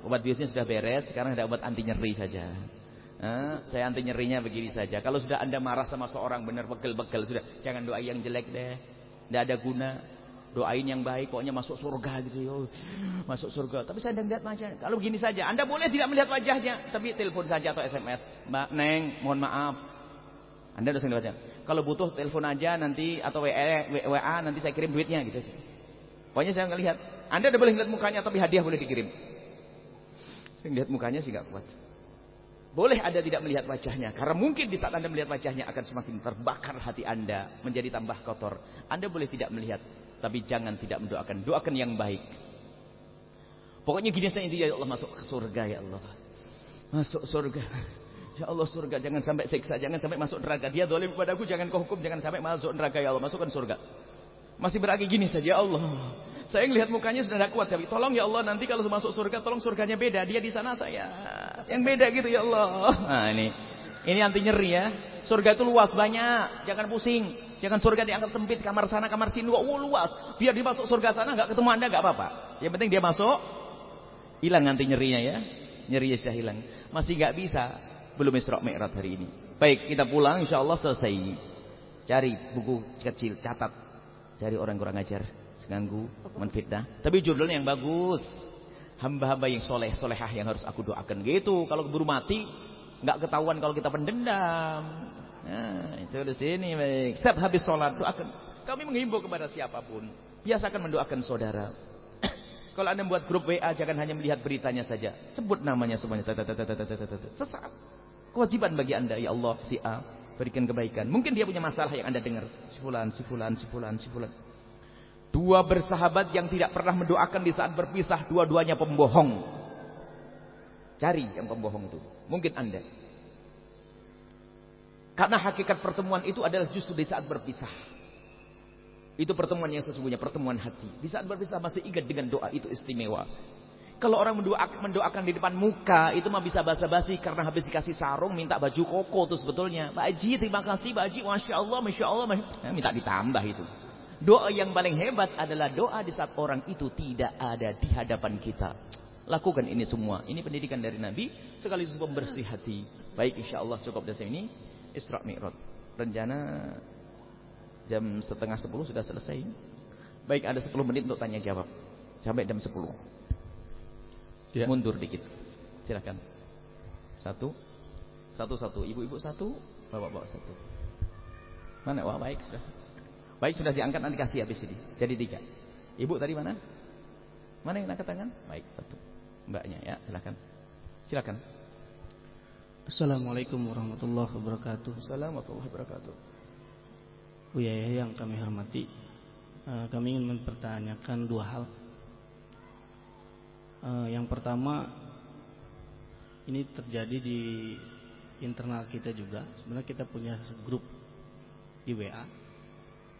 Obat biusnya sudah beres, sekarang ada obat anti nyeri saja. Nah, saya anti nyerinya begini saja. Kalau sudah anda marah sama seorang benar pegel-pegel sudah, jangan doa yang jelek deh. Tidak ada guna doain yang baik pokoknya masuk surga gitu yo masuk surga tapi saya tidak lihat wajahnya kalau begini saja anda boleh tidak melihat wajahnya tapi telepon saja atau SMS mbak neng mohon maaf Anda dosen baca. Kalau butuh telepon aja nanti atau WA, WA nanti saya kirim duitnya gitu aja. Pokoknya saya nggak lihat. Anda udah boleh lihat mukanya tapi hadiah boleh dikirim. Saya lihat mukanya sih nggak kuat. Boleh Anda tidak melihat wajahnya karena mungkin di saat Anda melihat wajahnya akan semakin terbakar hati Anda menjadi tambah kotor. Anda boleh tidak melihat tapi jangan tidak mendoakan. Doakan yang baik. Pokoknya gini saya intinya ya Allah masuk ke surga ya Allah. Masuk surga. Ya Allah surga jangan sampai siksa, jangan sampai masuk neraka. Dia dolim kepadaku, jangan kau hukum, jangan sampai masuk neraka ya Allah, masukkan surga. Masih beragi gini saja ya Allah. Saya ngelihat mukanya sudah tidak kuat tapi tolong ya Allah nanti kalau masuk surga tolong surganya beda. Dia di sana saya yang beda gitu ya Allah. Nah ini ini anti nyeri ya. Surga itu luas banyak, jangan pusing. Jangan surga dianggap sempit kamar sana kamar sini. Oh luas. Biar dia masuk surga sana nggak ketemu anda nggak apa-apa. Yang penting dia masuk hilang anti nyerinya ya. Nyerinya sudah hilang. Masih nggak bisa belum Isra Mi'raj hari ini. Baik, kita pulang insya Allah selesai. Cari buku kecil, catat. Cari orang kurang ajar, ganggu, menfitnah. Tapi judulnya yang bagus. Hamba-hamba yang soleh, solehah yang harus aku doakan gitu. Kalau keburu mati, nggak ketahuan kalau kita pendendam. Nah, itu di sini baik. Setiap habis sholat doakan. Kami menghimbau kepada siapa pun, biasakan mendoakan saudara. Kalau anda membuat grup WA, jangan hanya melihat beritanya saja. Sebut namanya semuanya. Sesaat. Kewajiban bagi anda, ya Allah, si A, berikan kebaikan. Mungkin dia punya masalah yang anda dengar. Si fulan, si fulan, si fulan, si fulan. Dua bersahabat yang tidak pernah mendoakan di saat berpisah, dua-duanya pembohong. Cari yang pembohong itu. Mungkin anda. Karena hakikat pertemuan itu adalah justru di saat berpisah. Itu pertemuan yang sesungguhnya, pertemuan hati. Di saat berpisah masih ingat dengan doa itu istimewa. Kalau orang mendoakan, di depan muka itu mah bisa basa-basi karena habis dikasih sarung minta baju koko tuh sebetulnya. Pak Haji terima kasih Pak Haji Masya Allah Masya Allah masya... minta ditambah itu. Doa yang paling hebat adalah doa di saat orang itu tidak ada di hadapan kita. Lakukan ini semua. Ini pendidikan dari Nabi sekaligus pembersih hati. Baik insya Allah cukup dari ini. Isra Mi'raj. Rencana jam setengah sepuluh sudah selesai. Baik ada sepuluh menit untuk tanya jawab. Sampai jam sepuluh. Ya. Mundur dikit. Silakan. Satu. Satu-satu. Ibu-ibu satu. Bapak-bapak satu. Mana? Wah baik sudah. Baik sudah diangkat nanti kasih habis ini. Jadi tiga. Ibu tadi mana? Mana yang angkat tangan? Baik satu. Mbaknya ya silakan. Silakan. Assalamualaikum warahmatullahi wabarakatuh. Assalamualaikum warahmatullahi wabarakatuh. Buya yang kami hormati, uh, kami ingin mempertanyakan dua hal. Uh, yang pertama, ini terjadi di internal kita juga. Sebenarnya kita punya grup di WA.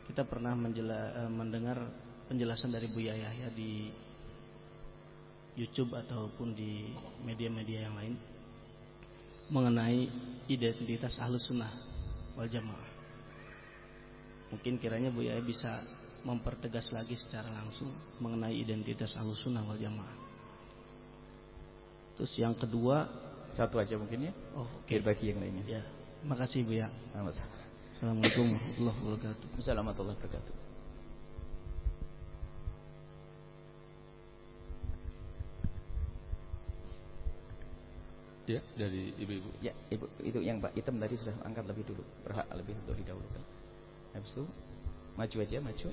Kita pernah menjela, uh, mendengar penjelasan dari Buya Yahya di YouTube ataupun di media-media yang lain mengenai identitas ahlus sunnah wal jamaah. Mungkin kiranya Bu Yahya bisa mempertegas lagi secara langsung mengenai identitas ahlus sunnah wal jamaah. Terus yang kedua satu aja mungkin ya. Oh, oke. Okay. bagi yang lainnya. Ya. Makasih Bu ya. Assalamualaikum warahmatullahi wabarakatuh. Assalamualaikum warahmatullahi wabarakatuh. Ya, dari ibu-ibu. Ya, ibu itu yang Pak Hitam tadi sudah angkat lebih dulu, berhak lebih untuk didahulukan. Habis itu maju aja, maju.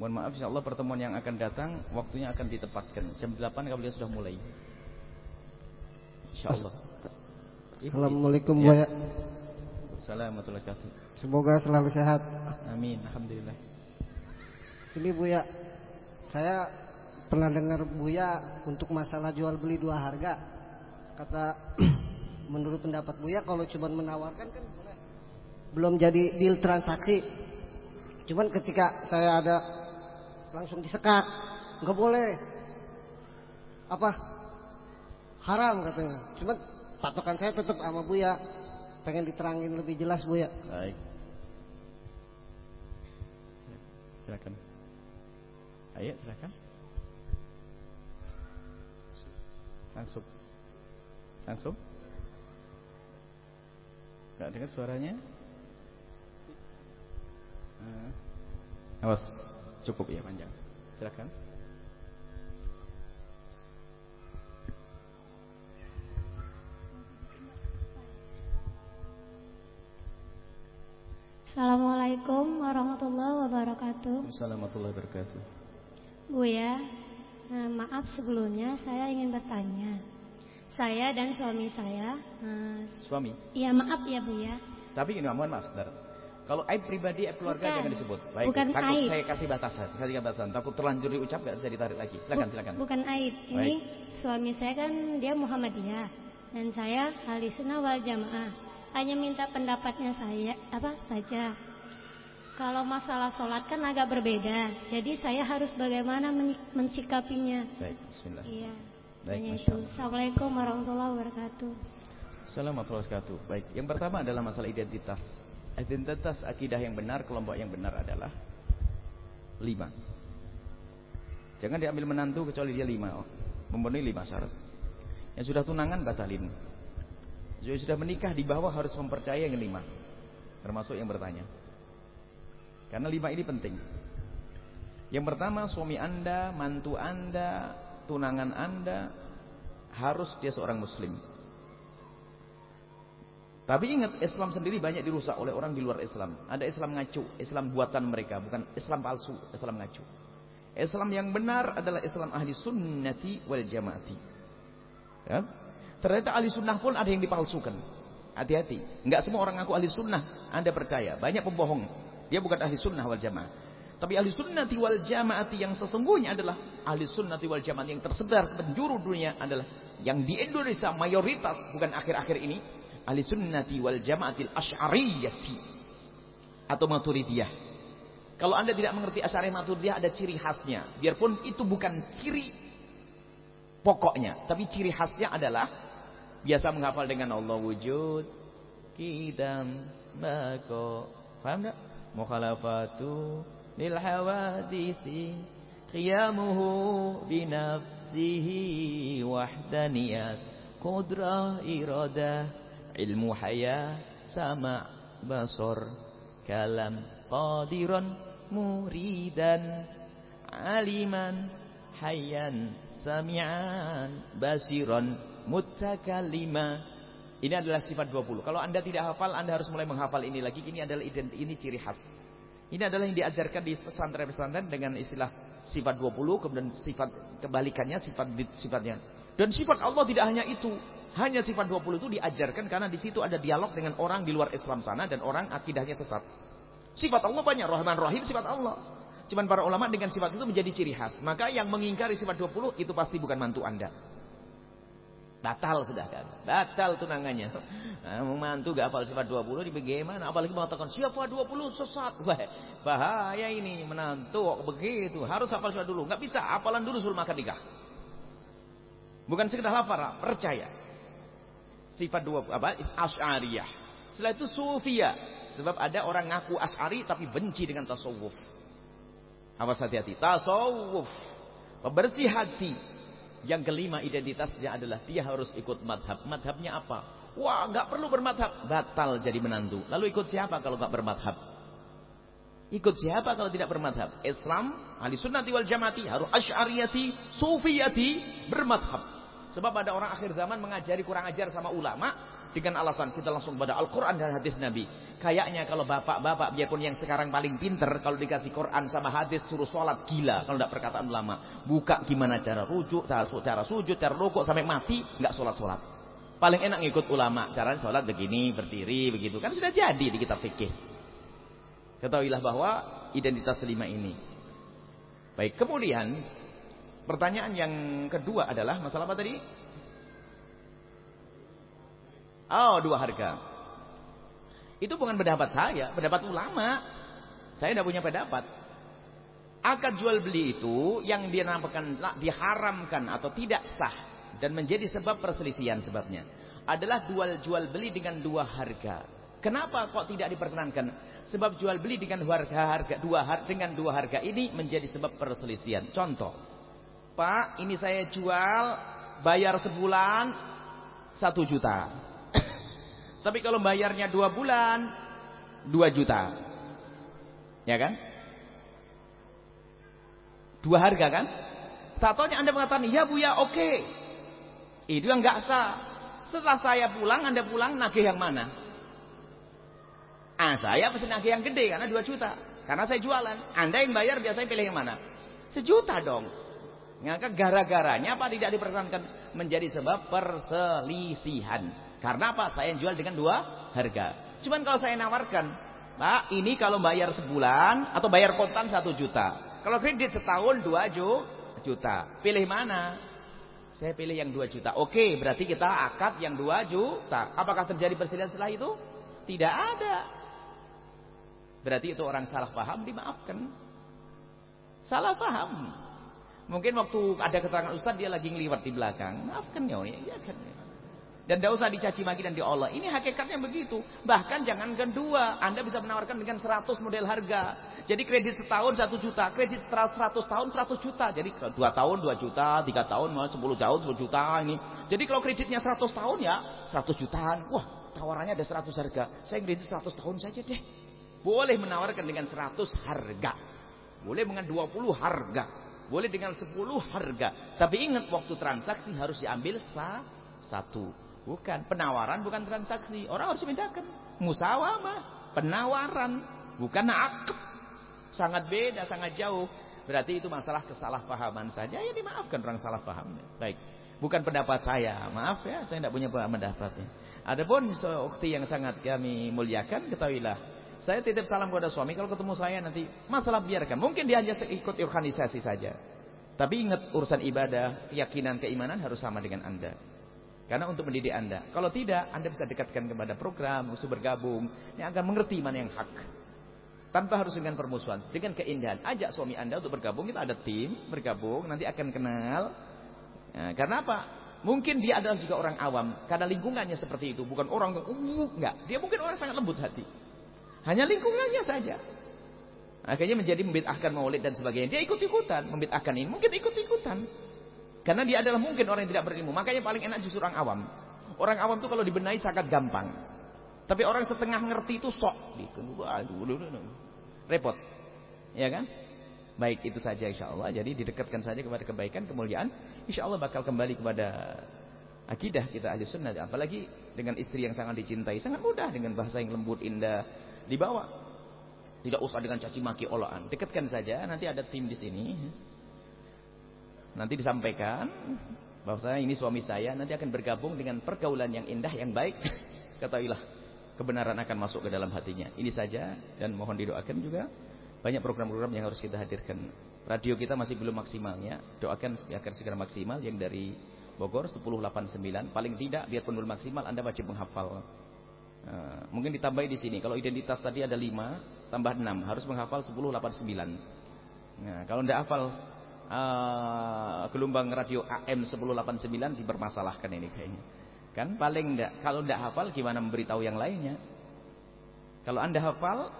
Mohon maaf Allah pertemuan yang akan datang waktunya akan ditempatkan. Jam 8 kalau sudah mulai. Insyaallah. Assalamualaikum ya. Assalamualaikum warahmatullahi Semoga selalu sehat. Amin, alhamdulillah. Ini Bu ya. Saya pernah dengar Buya untuk masalah jual beli dua harga. Kata menurut pendapat Buya kalau cuma menawarkan kan. Belum jadi deal transaksi. Cuman ketika saya ada langsung disekat, nggak boleh. Apa? Haram katanya. Cuman patokan saya tetap sama Buya. Pengen diterangin lebih jelas Buya. Baik. Silakan. Ayo silakan. Langsung. Langsung. Gak dengar suaranya? Uh, awas, cukup ya panjang. Silakan. Assalamualaikum warahmatullahi wabarakatuh. Assalamualaikum warahmatullahi wabarakatuh. Bu ya, eh, maaf sebelumnya saya ingin bertanya. Saya dan suami saya. eh, Suami. Iya maaf ya Bu ya. Tapi ini mohon maaf, saudara. Kalau aib pribadi, aib keluarga Bukan. jangan disebut. Baik, Bukan takut aib. saya kasih batasan, saya kasih batasan. Takut terlanjur diucap nggak bisa ditarik lagi. Silakan, Bu- silakan. Bukan aib. Ini Baik. suami saya kan dia Muhammadiyah dan saya ahli sunnah wal jamaah. Hanya minta pendapatnya saya apa saja. Kalau masalah sholat kan agak berbeda. Jadi saya harus bagaimana men- mensikapinya. Baik, bismillah. Iya. Baik, Hanya itu. Assalamualaikum warahmatullahi wabarakatuh. Assalamualaikum warahmatullahi wabarakatuh. Baik, yang pertama adalah masalah identitas. Identitas akidah yang benar, kelompok yang benar adalah lima. Jangan diambil menantu kecuali dia lima. Oh, memenuhi lima syarat. Yang sudah tunangan batalin. Yang sudah menikah di bawah harus mempercayai yang lima. Termasuk yang bertanya. Karena lima ini penting. Yang pertama suami anda, mantu anda, tunangan anda harus dia seorang muslim. Tapi ingat Islam sendiri banyak dirusak oleh orang di luar Islam. Ada Islam ngacu, Islam buatan mereka, bukan Islam palsu, Islam ngacu. Islam yang benar adalah Islam ahli sunnati wal jamaati. Ya? Ternyata ahli sunnah pun ada yang dipalsukan. Hati-hati. Enggak semua orang ngaku ahli sunnah. Anda percaya. Banyak pembohong. Dia bukan ahli sunnah wal jamaah. Tapi ahli sunnati wal jamaati yang sesungguhnya adalah ahli sunnati wal jamaati yang tersebar ke penjuru dunia adalah yang di Indonesia mayoritas bukan akhir-akhir ini ahli sunnati wal jamaatil asy'ariyati atau maturidiyah. Kalau Anda tidak mengerti asy'ariyah maturidiyah ada ciri khasnya. Biarpun itu bukan ciri pokoknya, tapi ciri khasnya adalah biasa menghafal dengan Allah wujud, kidam, bako. Paham enggak? مخالفات للحوادث. قيامه بنفسه وحدانيات قدرة إرادة علم حياة سمع بصر. كلام قادرا مريدا. عالما حيا سميعا بصيرا متكلما. Ini adalah sifat 20 kalau anda tidak hafal anda harus mulai menghafal ini lagi ini adalah ident ini ciri khas ini adalah yang diajarkan di pesantren-pesantren dengan istilah sifat 20 kemudian sifat kebalikannya sifat sifatnya dan sifat Allah tidak hanya itu hanya sifat 20 itu diajarkan karena di situ ada dialog dengan orang di luar Islam sana dan orang akidahnya sesat. Sifat Allah banyak, Rahman Rahim sifat Allah. Cuman para ulama dengan sifat itu menjadi ciri khas. Maka yang mengingkari sifat 20 itu pasti bukan mantu Anda. Batal sudah kan. Batal tunangannya. Nah, mantu gak hafal sifat 20 di bagaimana? Apalagi mengatakan siapa 20 sesat. Wah, bahaya ini menantu begitu. Harus hafal sifat dulu. Gak bisa, hafalan dulu sebelum makan nikah. Bukan sekedar hafal, percaya sifat dua apa asy'ariyah. Setelah itu sufia. Sebab ada orang ngaku asy'ari tapi benci dengan tasawuf. Awas hati-hati. Tasawuf. Pembersih hati. Yang kelima identitasnya adalah dia harus ikut madhab. Madhabnya apa? Wah nggak perlu bermadhab. Batal jadi menantu. Lalu ikut siapa kalau nggak bermadhab? Ikut siapa kalau tidak bermadhab? Islam, ahli sunnati wal jamaati, harus asy'ariyati, sufiyati, bermadhab. Sebab ada orang akhir zaman mengajari kurang ajar sama ulama dengan alasan kita langsung pada Al-Quran dan hadis Nabi. Kayaknya kalau bapak-bapak biarpun yang sekarang paling pinter kalau dikasih Quran sama hadis suruh sholat gila kalau tidak perkataan ulama. Buka gimana cara rujuk, cara, cara sujud, cara rukuk sampai mati nggak sholat-sholat. Paling enak ngikut ulama. Cara sholat begini, berdiri, begitu. Kan sudah jadi di kitab fikih. Ketahuilah bahwa identitas lima ini. Baik, kemudian Pertanyaan yang kedua adalah masalah apa tadi? Oh, dua harga. Itu bukan pendapat saya, pendapat ulama. Saya tidak punya pendapat. Akad jual beli itu yang dinamakan diharamkan atau tidak sah dan menjadi sebab perselisihan sebabnya adalah jual jual beli dengan dua harga. Kenapa kok tidak diperkenankan? Sebab jual beli dengan harga harga dua harga dengan dua harga ini menjadi sebab perselisihan. Contoh, Pak, ini saya jual bayar sebulan satu juta. Tapi kalau bayarnya dua bulan dua juta, ya kan? Dua harga kan? Tatonya anda mengatakan, iya bu ya oke. Okay. Itu yang nggak sah. Setelah saya pulang, anda pulang nagih yang mana? Ah, saya pasti nagih yang gede karena 2 juta. Karena saya jualan. Anda yang bayar biasanya pilih yang mana? Sejuta dong. Maka gara-garanya apa tidak diperkenankan menjadi sebab perselisihan. Karena apa? Saya jual dengan dua harga. Cuman kalau saya nawarkan, Pak, ini kalau bayar sebulan atau bayar kontan satu juta. Kalau kredit setahun dua juta. Pilih mana? Saya pilih yang dua juta. Oke, berarti kita akad yang dua juta. Apakah terjadi perselisihan setelah itu? Tidak ada. Berarti itu orang salah paham dimaafkan. Salah paham. Mungkin waktu ada keterangan Ustaz dia lagi ngeliwat di belakang. Maafkan ya, ya kan. Dan tidak usah dicaci maki dan diolah. Ini hakikatnya begitu. Bahkan jangan dua. Anda bisa menawarkan dengan 100 model harga. Jadi kredit setahun 1 juta. Kredit 100 tahun 100 juta. Jadi 2 tahun 2 juta. 3 tahun 10 tahun 10 juta. ini. Jadi kalau kreditnya 100 tahun ya 100 jutaan. Wah tawarannya ada 100 harga. Saya kredit 100 tahun saja deh. Boleh menawarkan dengan 100 harga. Boleh dengan 20 harga. Boleh dengan 10 harga. Tapi ingat waktu transaksi harus diambil satu. Bukan. Penawaran bukan transaksi. Orang harus membedakan. Musawamah. Penawaran. Bukan akad. Sangat beda, sangat jauh. Berarti itu masalah kesalahpahaman saja. Ya dimaafkan orang salah paham. Baik. Bukan pendapat saya. Maaf ya, saya tidak punya pendapatnya. Adapun seukti yang sangat kami muliakan, ketahuilah saya titip salam kepada suami kalau ketemu saya nanti masalah biarkan. Mungkin dia hanya ikut organisasi saja. Tapi ingat urusan ibadah, keyakinan, keimanan harus sama dengan Anda. Karena untuk mendidik Anda. Kalau tidak, Anda bisa dekatkan kepada program, musuh bergabung. Yang akan mengerti mana yang hak. Tanpa harus dengan permusuhan. Dengan keindahan. Ajak suami Anda untuk bergabung. Kita ada tim, bergabung. Nanti akan kenal. Nah, karena apa? Mungkin dia adalah juga orang awam. Karena lingkungannya seperti itu. Bukan orang yang, uh, enggak. Dia mungkin orang sangat lembut hati. Hanya lingkungannya saja. Akhirnya menjadi membid'ahkan maulid dan sebagainya. Dia ikut-ikutan membid'ahkan ini. Mungkin ikut-ikutan. Karena dia adalah mungkin orang yang tidak berilmu. Makanya paling enak justru orang awam. Orang awam itu kalau dibenahi sangat gampang. Tapi orang setengah ngerti itu sok. Repot. Ya kan? Baik itu saja insya Allah. Jadi didekatkan saja kepada kebaikan, kemuliaan. Insya Allah bakal kembali kepada akidah kita ahli sunnah. Apalagi dengan istri yang sangat dicintai. Sangat mudah dengan bahasa yang lembut, indah dibawa. Tidak usah dengan caci maki olahan. Dekatkan saja, nanti ada tim di sini. Nanti disampaikan bahwasanya ini suami saya nanti akan bergabung dengan pergaulan yang indah yang baik. Ketahuilah kebenaran akan masuk ke dalam hatinya. Ini saja dan mohon didoakan juga banyak program-program yang harus kita hadirkan. Radio kita masih belum maksimalnya. Doakan agar segera maksimal yang dari Bogor 1089 paling tidak biarpun belum maksimal Anda wajib menghafal Nah, mungkin ditambahi di sini. Kalau identitas tadi ada 5, tambah 6. Harus menghafal 10, 8, 9. Nah, kalau tidak hafal uh, gelombang radio AM 1089 dipermasalahkan ini kayaknya. Kan paling enggak. Kalau tidak hafal gimana memberitahu yang lainnya? Kalau Anda hafal,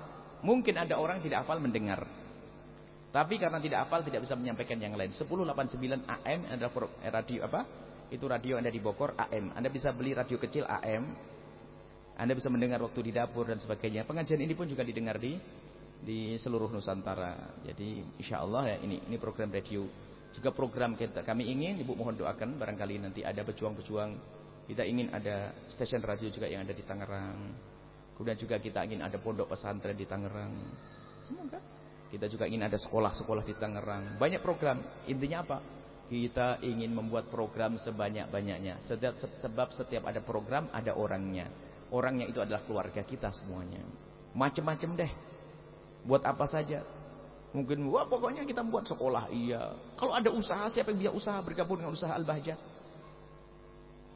mungkin ada orang tidak hafal mendengar. Tapi karena tidak hafal tidak bisa menyampaikan yang lain. 1089 AM adalah radio apa? Itu radio yang ada di Bogor AM. Anda bisa beli radio kecil AM anda bisa mendengar waktu di dapur dan sebagainya. Pengajian ini pun juga didengar di di seluruh Nusantara. Jadi insya Allah ya ini ini program radio juga program kita kami ingin ibu mohon doakan barangkali nanti ada pejuang-pejuang kita ingin ada stasiun radio juga yang ada di Tangerang. Kemudian juga kita ingin ada pondok pesantren di Tangerang. Semoga kita juga ingin ada sekolah-sekolah di Tangerang. Banyak program. Intinya apa? Kita ingin membuat program sebanyak-banyaknya. Sebab setiap ada program ada orangnya. Orangnya itu adalah keluarga kita semuanya. Macam-macam deh. Buat apa saja. Mungkin wah pokoknya kita buat sekolah. Iya. Kalau ada usaha siapa yang bisa usaha bergabung dengan usaha Al-Bahjah.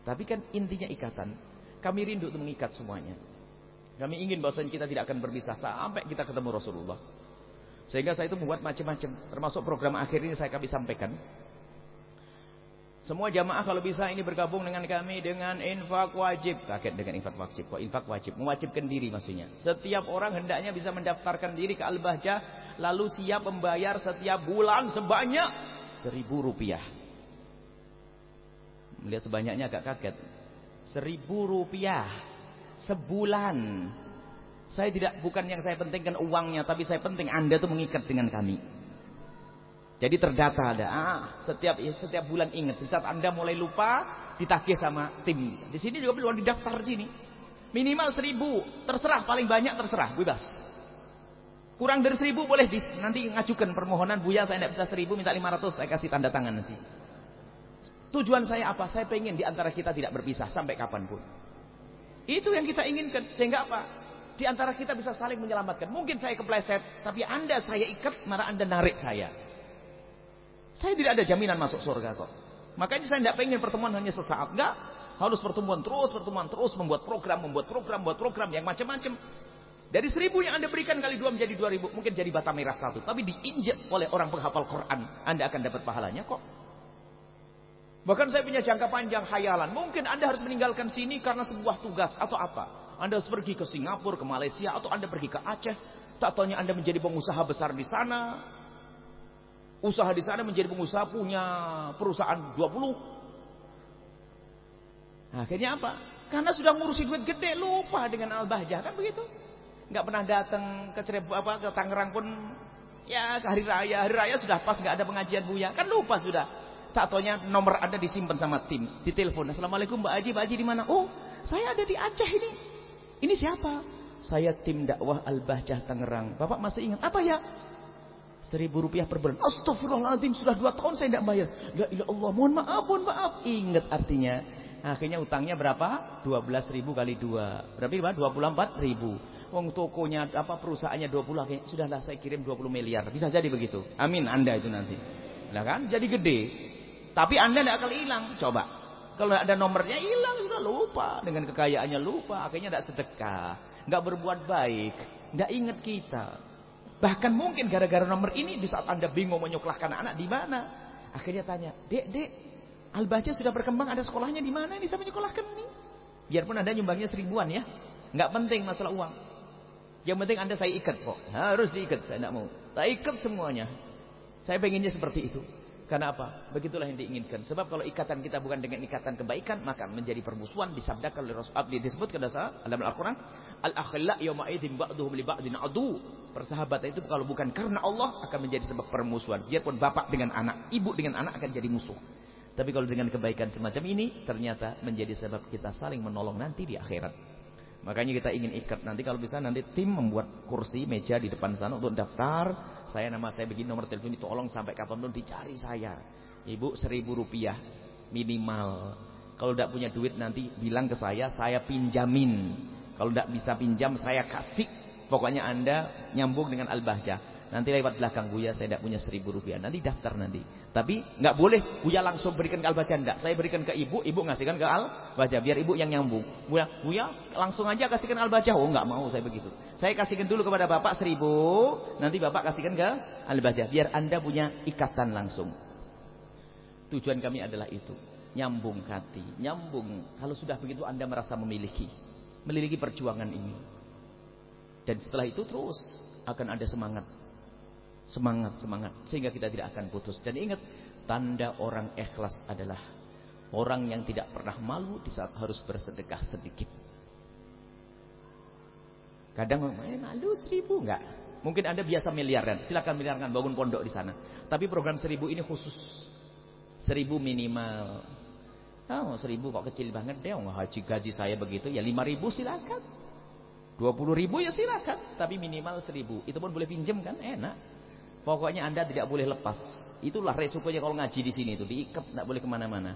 Tapi kan intinya ikatan. Kami rindu untuk mengikat semuanya. Kami ingin bahwasanya kita tidak akan berpisah sampai kita ketemu Rasulullah. Sehingga saya itu membuat macam-macam. Termasuk program akhir ini saya kami sampaikan. Semua jamaah kalau bisa ini bergabung dengan kami dengan infak wajib. Kaget dengan infak wajib. Kok infak wajib? Mewajibkan diri maksudnya. Setiap orang hendaknya bisa mendaftarkan diri ke Al-Bahjah. Lalu siap membayar setiap bulan sebanyak seribu rupiah. Melihat sebanyaknya agak kaget. Seribu rupiah. Sebulan. Saya tidak, bukan yang saya pentingkan uangnya. Tapi saya penting Anda tuh mengikat dengan kami. Jadi terdata ada. Ah, setiap setiap bulan ingat. Di saat Anda mulai lupa, ditagih sama tim. Di sini juga perlu didaftar di sini. Minimal seribu. Terserah, paling banyak terserah. Bebas. Kurang dari seribu boleh dis, nanti ngajukan permohonan. Buya saya tidak bisa seribu, minta lima ratus. Saya kasih tanda tangan nanti. Tujuan saya apa? Saya pengen di antara kita tidak berpisah sampai kapan pun. Itu yang kita inginkan. Sehingga apa? Di antara kita bisa saling menyelamatkan. Mungkin saya kepleset, tapi Anda saya ikat, marah Anda narik saya. Saya tidak ada jaminan masuk surga kok. Makanya saya tidak pengen pertemuan hanya sesaat. Enggak. Harus pertemuan terus, pertemuan terus, membuat program, membuat program, membuat program yang macam-macam. Dari seribu yang Anda berikan kali dua menjadi dua ribu. Mungkin jadi bata merah satu. Tapi diinjak oleh orang penghafal Quran. Anda akan dapat pahalanya kok. Bahkan saya punya jangka panjang khayalan. Mungkin Anda harus meninggalkan sini karena sebuah tugas atau apa. Anda harus pergi ke Singapura, ke Malaysia, atau Anda pergi ke Aceh. Tak tanya Anda menjadi pengusaha besar di sana. Usaha di sana menjadi pengusaha punya perusahaan 20. Nah, akhirnya apa? Karena sudah ngurusi duit gede, lupa dengan Al-Bahjah. Kan begitu? Nggak pernah datang ke Cirebon apa ke Tangerang pun ya ke hari raya. Hari raya sudah pas nggak ada pengajian Buya. Kan lupa sudah. Tak taunya nomor Anda disimpan sama tim, ditelepon. Assalamualaikum Mbak Aji, Mbak Aji di mana? Oh, saya ada di Aceh ini. Ini siapa? Saya tim dakwah Al-Bahjah Tangerang. Bapak masih ingat apa ya? Seribu rupiah per bulan. Astagfirullahaladzim, sudah dua tahun saya tidak bayar. Ya ilah Allah, mohon maaf, mohon maaf. Ingat artinya. Akhirnya utangnya berapa? 12 ribu kali dua. Berapa? 24 ribu. Wong tokonya apa perusahaannya 20 akhirnya sudahlah saya kirim 20 miliar. Bisa jadi begitu. Amin Anda itu nanti. Nah kan jadi gede. Tapi Anda tidak akan hilang. Coba. Kalau ada nomornya hilang sudah lupa dengan kekayaannya lupa, akhirnya tidak sedekah, nggak berbuat baik, nggak ingat kita. Bahkan mungkin gara-gara nomor ini di saat Anda bingung menyekolahkan anak di mana, akhirnya tanya, "Dek, Dek, Al-Baca sudah berkembang ada sekolahnya di mana ini saya menyekolahkan ini?" Biarpun Anda nyumbangnya seribuan ya, nggak penting masalah uang. Yang penting Anda saya ikat kok. Harus diikat, saya tidak mau. Saya ikat semuanya. Saya pengennya seperti itu. Karena apa? Begitulah yang diinginkan. Sebab kalau ikatan kita bukan dengan ikatan kebaikan, maka menjadi permusuhan disabdakan oleh Rasul disebutkan dalam Al-Qur'an, al-akhilla yawma ba'duhum li ba'din adu. Persahabatan itu kalau bukan karena Allah akan menjadi sebab permusuhan. Biarpun bapak dengan anak, ibu dengan anak akan jadi musuh. Tapi kalau dengan kebaikan semacam ini ternyata menjadi sebab kita saling menolong nanti di akhirat. Makanya kita ingin ikat nanti kalau bisa nanti tim membuat kursi meja di depan sana untuk daftar saya nama saya begini nomor telepon ini tolong sampai kapan pun dicari saya. Ibu seribu rupiah minimal. Kalau tidak punya duit nanti bilang ke saya, saya pinjamin. Kalau tidak bisa pinjam saya kasih. Pokoknya anda nyambung dengan Al-Bahjah. Nanti lewat belakang Buya saya tidak punya seribu rupiah. Nanti daftar nanti. Tapi nggak boleh Buya langsung berikan ke Al-Bajah. Enggak. Saya berikan ke ibu, ibu ngasihkan ke Al-Bajah. Biar ibu yang nyambung. Buya, Buya langsung aja kasihkan Al-Bajah. Oh nggak mau saya begitu. Saya kasihkan dulu kepada bapak seribu. Nanti bapak kasihkan ke Al-Bajah. Biar anda punya ikatan langsung. Tujuan kami adalah itu. Nyambung hati. Nyambung. Kalau sudah begitu anda merasa memiliki. Memiliki perjuangan ini. Dan setelah itu terus akan ada semangat Semangat, semangat. Sehingga kita tidak akan putus. Dan ingat, tanda orang ikhlas adalah orang yang tidak pernah malu di saat harus bersedekah sedikit. Kadang eh, malu seribu enggak. Mungkin anda biasa miliaran. Silakan miliaran bangun pondok di sana. Tapi program seribu ini khusus. Seribu minimal. Oh seribu kok kecil banget deh. Oh, haji gaji saya begitu. Ya lima ribu silakan. Dua puluh ribu ya silakan. Tapi minimal seribu. Itu pun boleh pinjam kan. Enak. Pokoknya Anda tidak boleh lepas. Itulah resikonya kalau ngaji di sini itu diikat, tidak boleh ke mana-mana.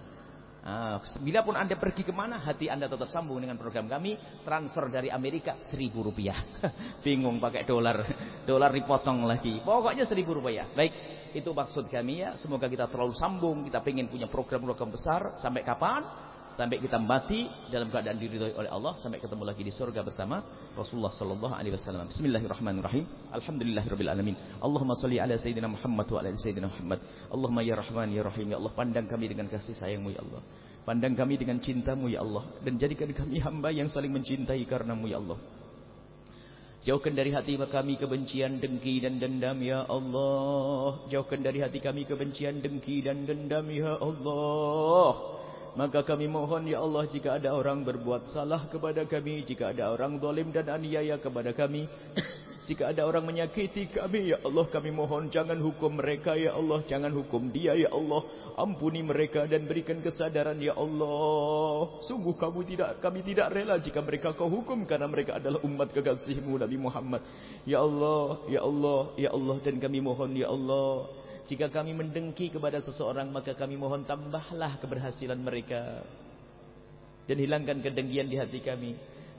Ah, bila pun Anda pergi ke mana, hati Anda tetap sambung dengan program kami. Transfer dari Amerika seribu rupiah. Bingung pakai dolar, dolar dipotong lagi. Pokoknya seribu rupiah. Baik, itu maksud kami ya. Semoga kita terlalu sambung. Kita pengen punya program-program besar. Sampai kapan? Sampai kita mati dalam keadaan diridhoi oleh Allah sampai ketemu lagi di surga bersama Rasulullah sallallahu alaihi wasallam. Bismillahirrahmanirrahim. Alhamdulillahirabbil alamin. Allahumma shalli ala sayyidina Muhammad wa ala sayyidina Muhammad. Allahumma ya Rahman ya Rahim ya Allah pandang kami dengan kasih sayangmu ya Allah. Pandang kami dengan cintamu ya Allah dan jadikan kami hamba yang saling mencintai karenamu ya Allah. Jauhkan dari hati kami kebencian, dengki dan dendam ya Allah. Jauhkan dari hati kami kebencian, dengki dan dendam ya Allah. Maka kami mohon ya Allah jika ada orang berbuat salah kepada kami, jika ada orang zalim dan aniaya kepada kami, Jika ada orang menyakiti kami, ya Allah kami mohon jangan hukum mereka, ya Allah. Jangan hukum dia, ya Allah. Ampuni mereka dan berikan kesadaran, ya Allah. Sungguh kamu tidak, kami tidak rela jika mereka kau hukum karena mereka adalah umat kekasihmu Nabi Muhammad. Ya Allah, ya Allah, ya Allah dan kami mohon, ya Allah. Jika kami mendengki kepada seseorang, maka kami mohon tambahlah keberhasilan mereka. Dan hilangkan kedengkian di hati kami.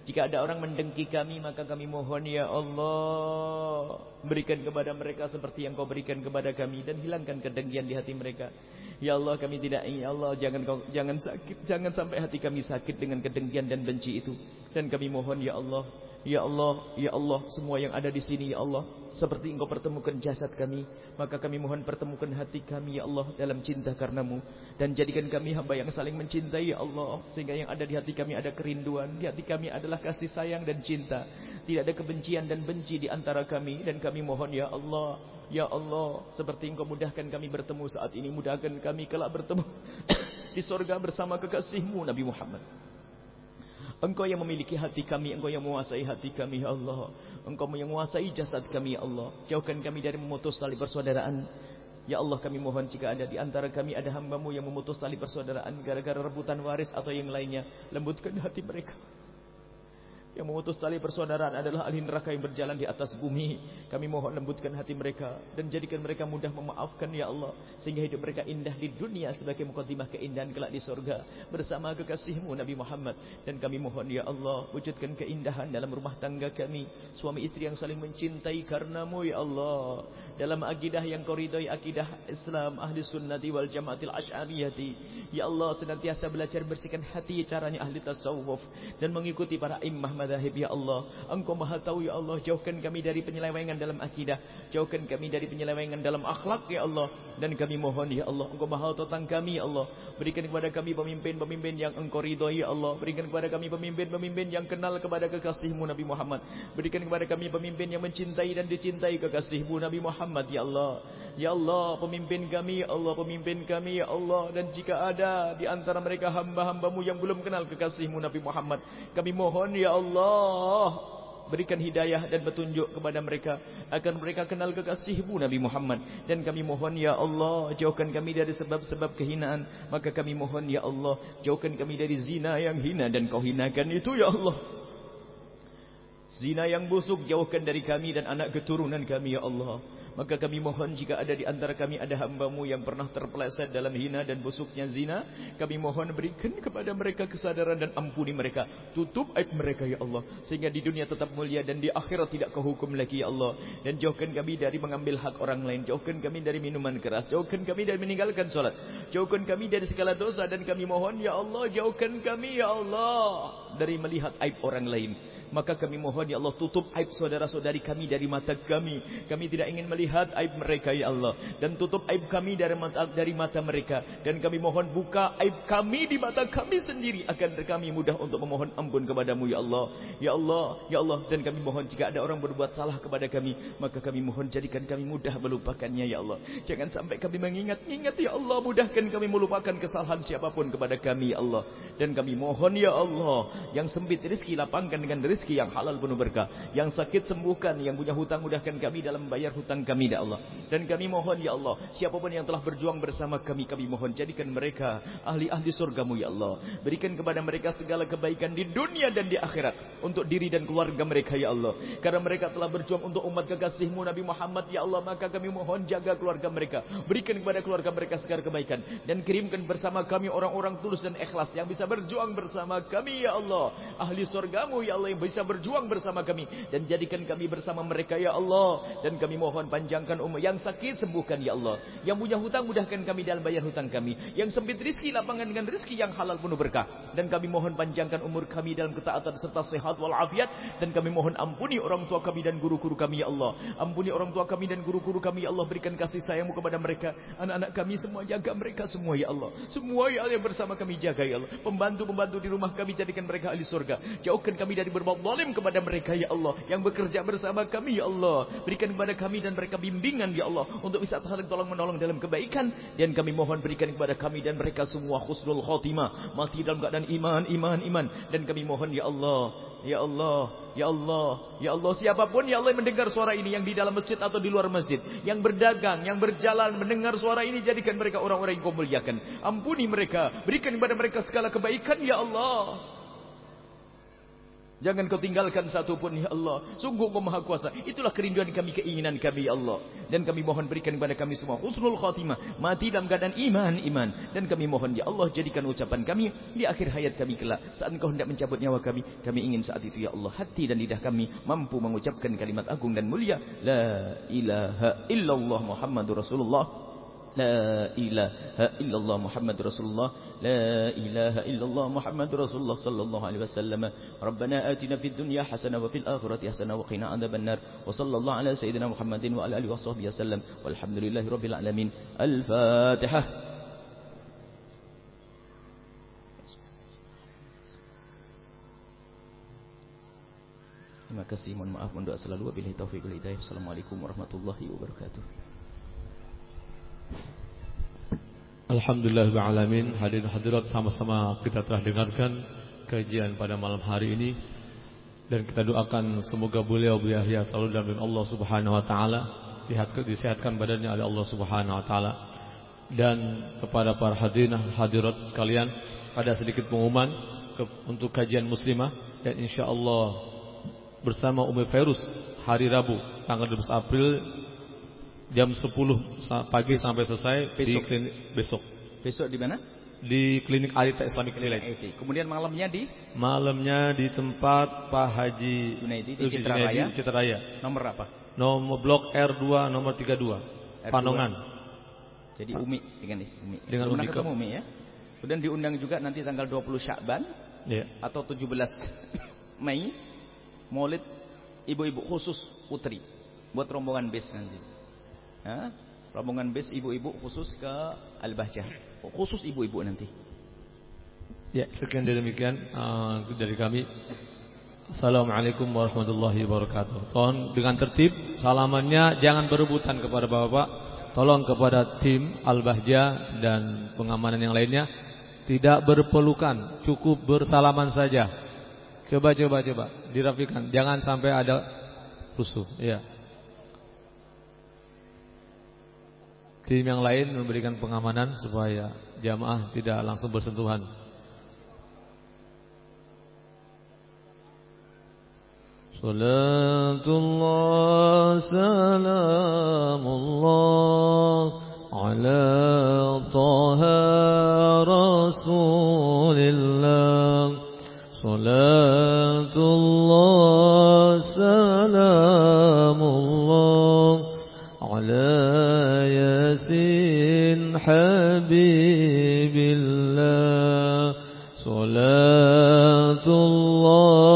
Jika ada orang mendengki kami maka kami mohon ya Allah berikan kepada mereka seperti yang kau berikan kepada kami dan hilangkan kedengkian di hati mereka. Ya Allah kami tidak ingin ya Allah jangan kau jangan sakit jangan sampai hati kami sakit dengan kedengkian dan benci itu dan kami mohon ya Allah Ya Allah, Ya Allah, semua yang ada di sini Ya Allah, seperti Engkau pertemukan jasad kami, maka kami mohon pertemukan hati kami Ya Allah dalam cinta karenamu dan jadikan kami hamba yang saling mencintai Ya Allah, sehingga yang ada di hati kami ada kerinduan, di hati kami adalah kasih sayang dan cinta. Tidak ada kebencian dan benci di antara kami dan kami mohon Ya Allah, Ya Allah, seperti Engkau mudahkan kami bertemu saat ini, mudahkan kami kelak bertemu di sorga bersama kekasihmu Nabi Muhammad. Engkau yang memiliki hati kami, Engkau yang menguasai hati kami, ya Allah. Engkau yang menguasai jasad kami, ya Allah. Jauhkan kami dari memutus tali persaudaraan. Ya Allah kami mohon jika ada di antara kami ada hambamu yang memutus tali persaudaraan gara-gara rebutan waris atau yang lainnya. Lembutkan hati mereka. Yang memutus tali persaudaraan adalah ahli neraka yang berjalan di atas bumi. Kami mohon lembutkan hati mereka dan jadikan mereka mudah memaafkan ya Allah sehingga hidup mereka indah di dunia sebagai mukadimah keindahan kelak di sorga bersama kekasihmu Nabi Muhammad. Dan kami mohon ya Allah wujudkan keindahan dalam rumah tangga kami. Suami istri yang saling mencintai karenamu ya Allah. Dalam akidah yang kau ridhoi akidah Islam ahli sunnati wal jamaatil asy'ariyati. Ya Allah senantiasa belajar bersihkan hati caranya ahli tasawuf dan mengikuti para imam madahib ya Allah. Engkau maha tahu ya Allah. Jauhkan kami dari penyelewengan dalam akidah. Jauhkan kami dari penyelewengan dalam akhlak ya Allah. Dan kami mohon ya Allah. Engkau maha tahu tentang kami ya Allah. Berikan kepada kami pemimpin-pemimpin yang engkau ridhoi ya Allah. Berikan kepada kami pemimpin-pemimpin yang kenal kepada kekasihmu Nabi Muhammad. Berikan kepada kami pemimpin yang mencintai dan dicintai kekasihmu Nabi Muhammad ya Allah. Ya Allah pemimpin kami ya Allah. Pemimpin kami ya Allah. Dan jika ada di antara mereka hamba-hambamu yang belum kenal kekasihmu Nabi Muhammad. Kami mohon ya Allah. Allah. Berikan hidayah dan petunjuk kepada mereka agar mereka kenal kekasihmu Nabi Muhammad. Dan kami mohon ya Allah jauhkan kami dari sebab-sebab kehinaan. Maka kami mohon ya Allah jauhkan kami dari zina yang hina dan kau hinakan itu ya Allah. Zina yang busuk jauhkan dari kami dan anak keturunan kami ya Allah Maka kami mohon jika ada di antara kami ada hambamu yang pernah terpeleset dalam hina dan busuknya zina. Kami mohon berikan kepada mereka kesadaran dan ampuni mereka. Tutup aib mereka ya Allah. Sehingga di dunia tetap mulia dan di akhirat tidak kau hukum lagi ya Allah. Dan jauhkan kami dari mengambil hak orang lain. Jauhkan kami dari minuman keras. Jauhkan kami dari meninggalkan sholat. Jauhkan kami dari segala dosa. Dan kami mohon ya Allah. Jauhkan kami ya Allah. Dari melihat aib orang lain. Maka kami mohon ya Allah tutup aib saudara-saudari kami dari mata kami. Kami tidak ingin melihat aib mereka ya Allah. Dan tutup aib kami dari mata, dari mata mereka. Dan kami mohon buka aib kami di mata kami sendiri. Agar kami mudah untuk memohon ampun kepadamu ya Allah. Ya Allah, ya Allah. Dan kami mohon jika ada orang berbuat salah kepada kami. Maka kami mohon jadikan kami mudah melupakannya ya Allah. Jangan sampai kami mengingat-ingat ya Allah. Mudahkan kami melupakan kesalahan siapapun kepada kami ya Allah. Dan kami mohon ya Allah. Yang sempit rezeki lapangkan dengan rezeki yang halal penuh berkah. Yang sakit sembuhkan, yang punya hutang mudahkan kami dalam membayar hutang kami ya Allah. Dan kami mohon ya Allah, siapa pun yang telah berjuang bersama kami, kami mohon jadikan mereka ahli-ahli surgamu ya Allah. Berikan kepada mereka segala kebaikan di dunia dan di akhirat untuk diri dan keluarga mereka ya Allah. Karena mereka telah berjuang untuk umat kekasihmu Nabi Muhammad ya Allah, maka kami mohon jaga keluarga mereka. Berikan kepada keluarga mereka segala kebaikan dan kirimkan bersama kami orang-orang tulus dan ikhlas yang bisa berjuang bersama kami ya Allah. Ahli surgamu ya Allah yang bisa berjuang bersama kami. Dan jadikan kami bersama mereka ya Allah. Dan kami mohon panjangkan umur. Yang sakit sembuhkan ya Allah. Yang punya hutang mudahkan kami dalam bayar hutang kami. Yang sempit rizki lapangan dengan rizki yang halal penuh berkah. Dan kami mohon panjangkan umur kami dalam ketaatan serta sehat walafiat. Dan kami mohon ampuni orang tua kami dan guru-guru kami ya Allah. Ampuni orang tua kami dan guru-guru kami ya Allah. Berikan kasih sayangmu kepada mereka. Anak-anak kami semua jaga mereka semua ya Allah. Semua ya Allah yang bersama kami jaga ya Allah pembantu-pembantu di rumah kami jadikan mereka ahli surga. Jauhkan kami dari berbuat zalim kepada mereka ya Allah yang bekerja bersama kami ya Allah. Berikan kepada kami dan mereka bimbingan ya Allah untuk bisa saling tolong menolong dalam kebaikan. Dan kami mohon berikan kepada kami dan mereka semua khusnul khotimah mati dalam keadaan iman iman iman. Dan kami mohon ya Allah Ya Allah, Ya Allah, Ya Allah siapapun Ya Allah mendengar suara ini yang di dalam masjid atau di luar masjid, yang berdagang, yang berjalan mendengar suara ini jadikan mereka orang-orang yang kau muliakan. Ampuni mereka, berikan kepada mereka segala kebaikan Ya Allah. Jangan kau tinggalkan satu pun ya Allah. Sungguh kau maha kuasa. Itulah kerinduan kami, keinginan kami ya Allah. Dan kami mohon berikan kepada kami semua husnul khatimah. Mati dalam keadaan iman, iman. Dan kami mohon ya Allah jadikan ucapan kami di akhir hayat kami kelak. Saat engkau hendak mencabut nyawa kami. Kami ingin saat itu ya Allah. Hati dan lidah kami mampu mengucapkan kalimat agung dan mulia. La ilaha illallah Muhammadur Rasulullah. لا إله إلا الله محمد رسول الله لا إله إلا الله محمد رسول الله صلى الله عليه وسلم ربنا آتنا في الدنيا حسنة وفي الآخرة حسنة وقنا عذاب النار وصلى الله على سيدنا محمد وعلى آله وصحبه وسلم والحمد لله رب العالمين الفاتحة Terima kasih, mohon maaf, mohon doa selalu. Wabillahi taufiq wal hidayah. Assalamualaikum warahmatullahi wabarakatuh. Alhamdulillah alamin hadirin hadirat sama-sama kita telah dengarkan kajian pada malam hari ini. Dan kita doakan semoga beliau Yahya selalu dalam Allah Subhanahu wa taala disehatkan badannya oleh Allah Subhanahu wa taala. Dan kepada para hadirin hadirat sekalian ada sedikit pengumuman untuk kajian muslimah dan insyaallah bersama Umi Ferus hari Rabu tanggal 12 April jam 10 pagi sampai selesai besok. di klinik besok. Besok di mana? Di klinik Alita Islamic Village. Kemudian malamnya di? Malamnya di tempat Pak Haji Junaidi di Citra Raya. Citra Raya. Nomor apa? Nomor blok R2 nomor 32. R2. Panongan. Jadi Umi dengan Umi. Dengan Umi ketemu Umi ya. Kemudian diundang juga nanti tanggal 20 Syakban ya. atau 17 Mei Maulid ibu-ibu khusus putri buat rombongan bis nanti. Ya, rombongan bis ibu-ibu khusus ke Al-Bahjah. Khusus ibu-ibu nanti. Ya, sekian dari demikian uh, dari kami. Assalamualaikum warahmatullahi wabarakatuh. Tolong dengan tertib salamannya jangan berebutan kepada bapak-bapak. Tolong kepada tim Al-Bahjah dan pengamanan yang lainnya tidak berpelukan, cukup bersalaman saja. Coba coba coba dirapikan, jangan sampai ada rusuh. Ya. Tim yang lain memberikan pengamanan supaya jamaah tidak langsung bersentuhan. Salatullah salamullah ala taha rasulillah Salatullah حبيب الله. صلاة الله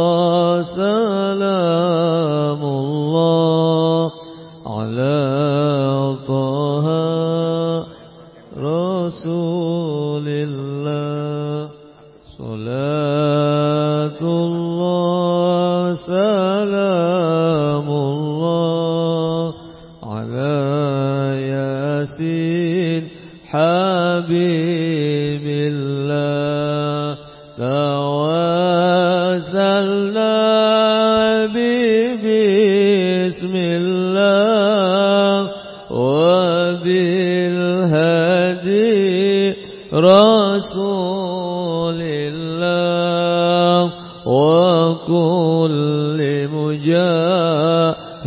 رسول الله وكل مجاهد.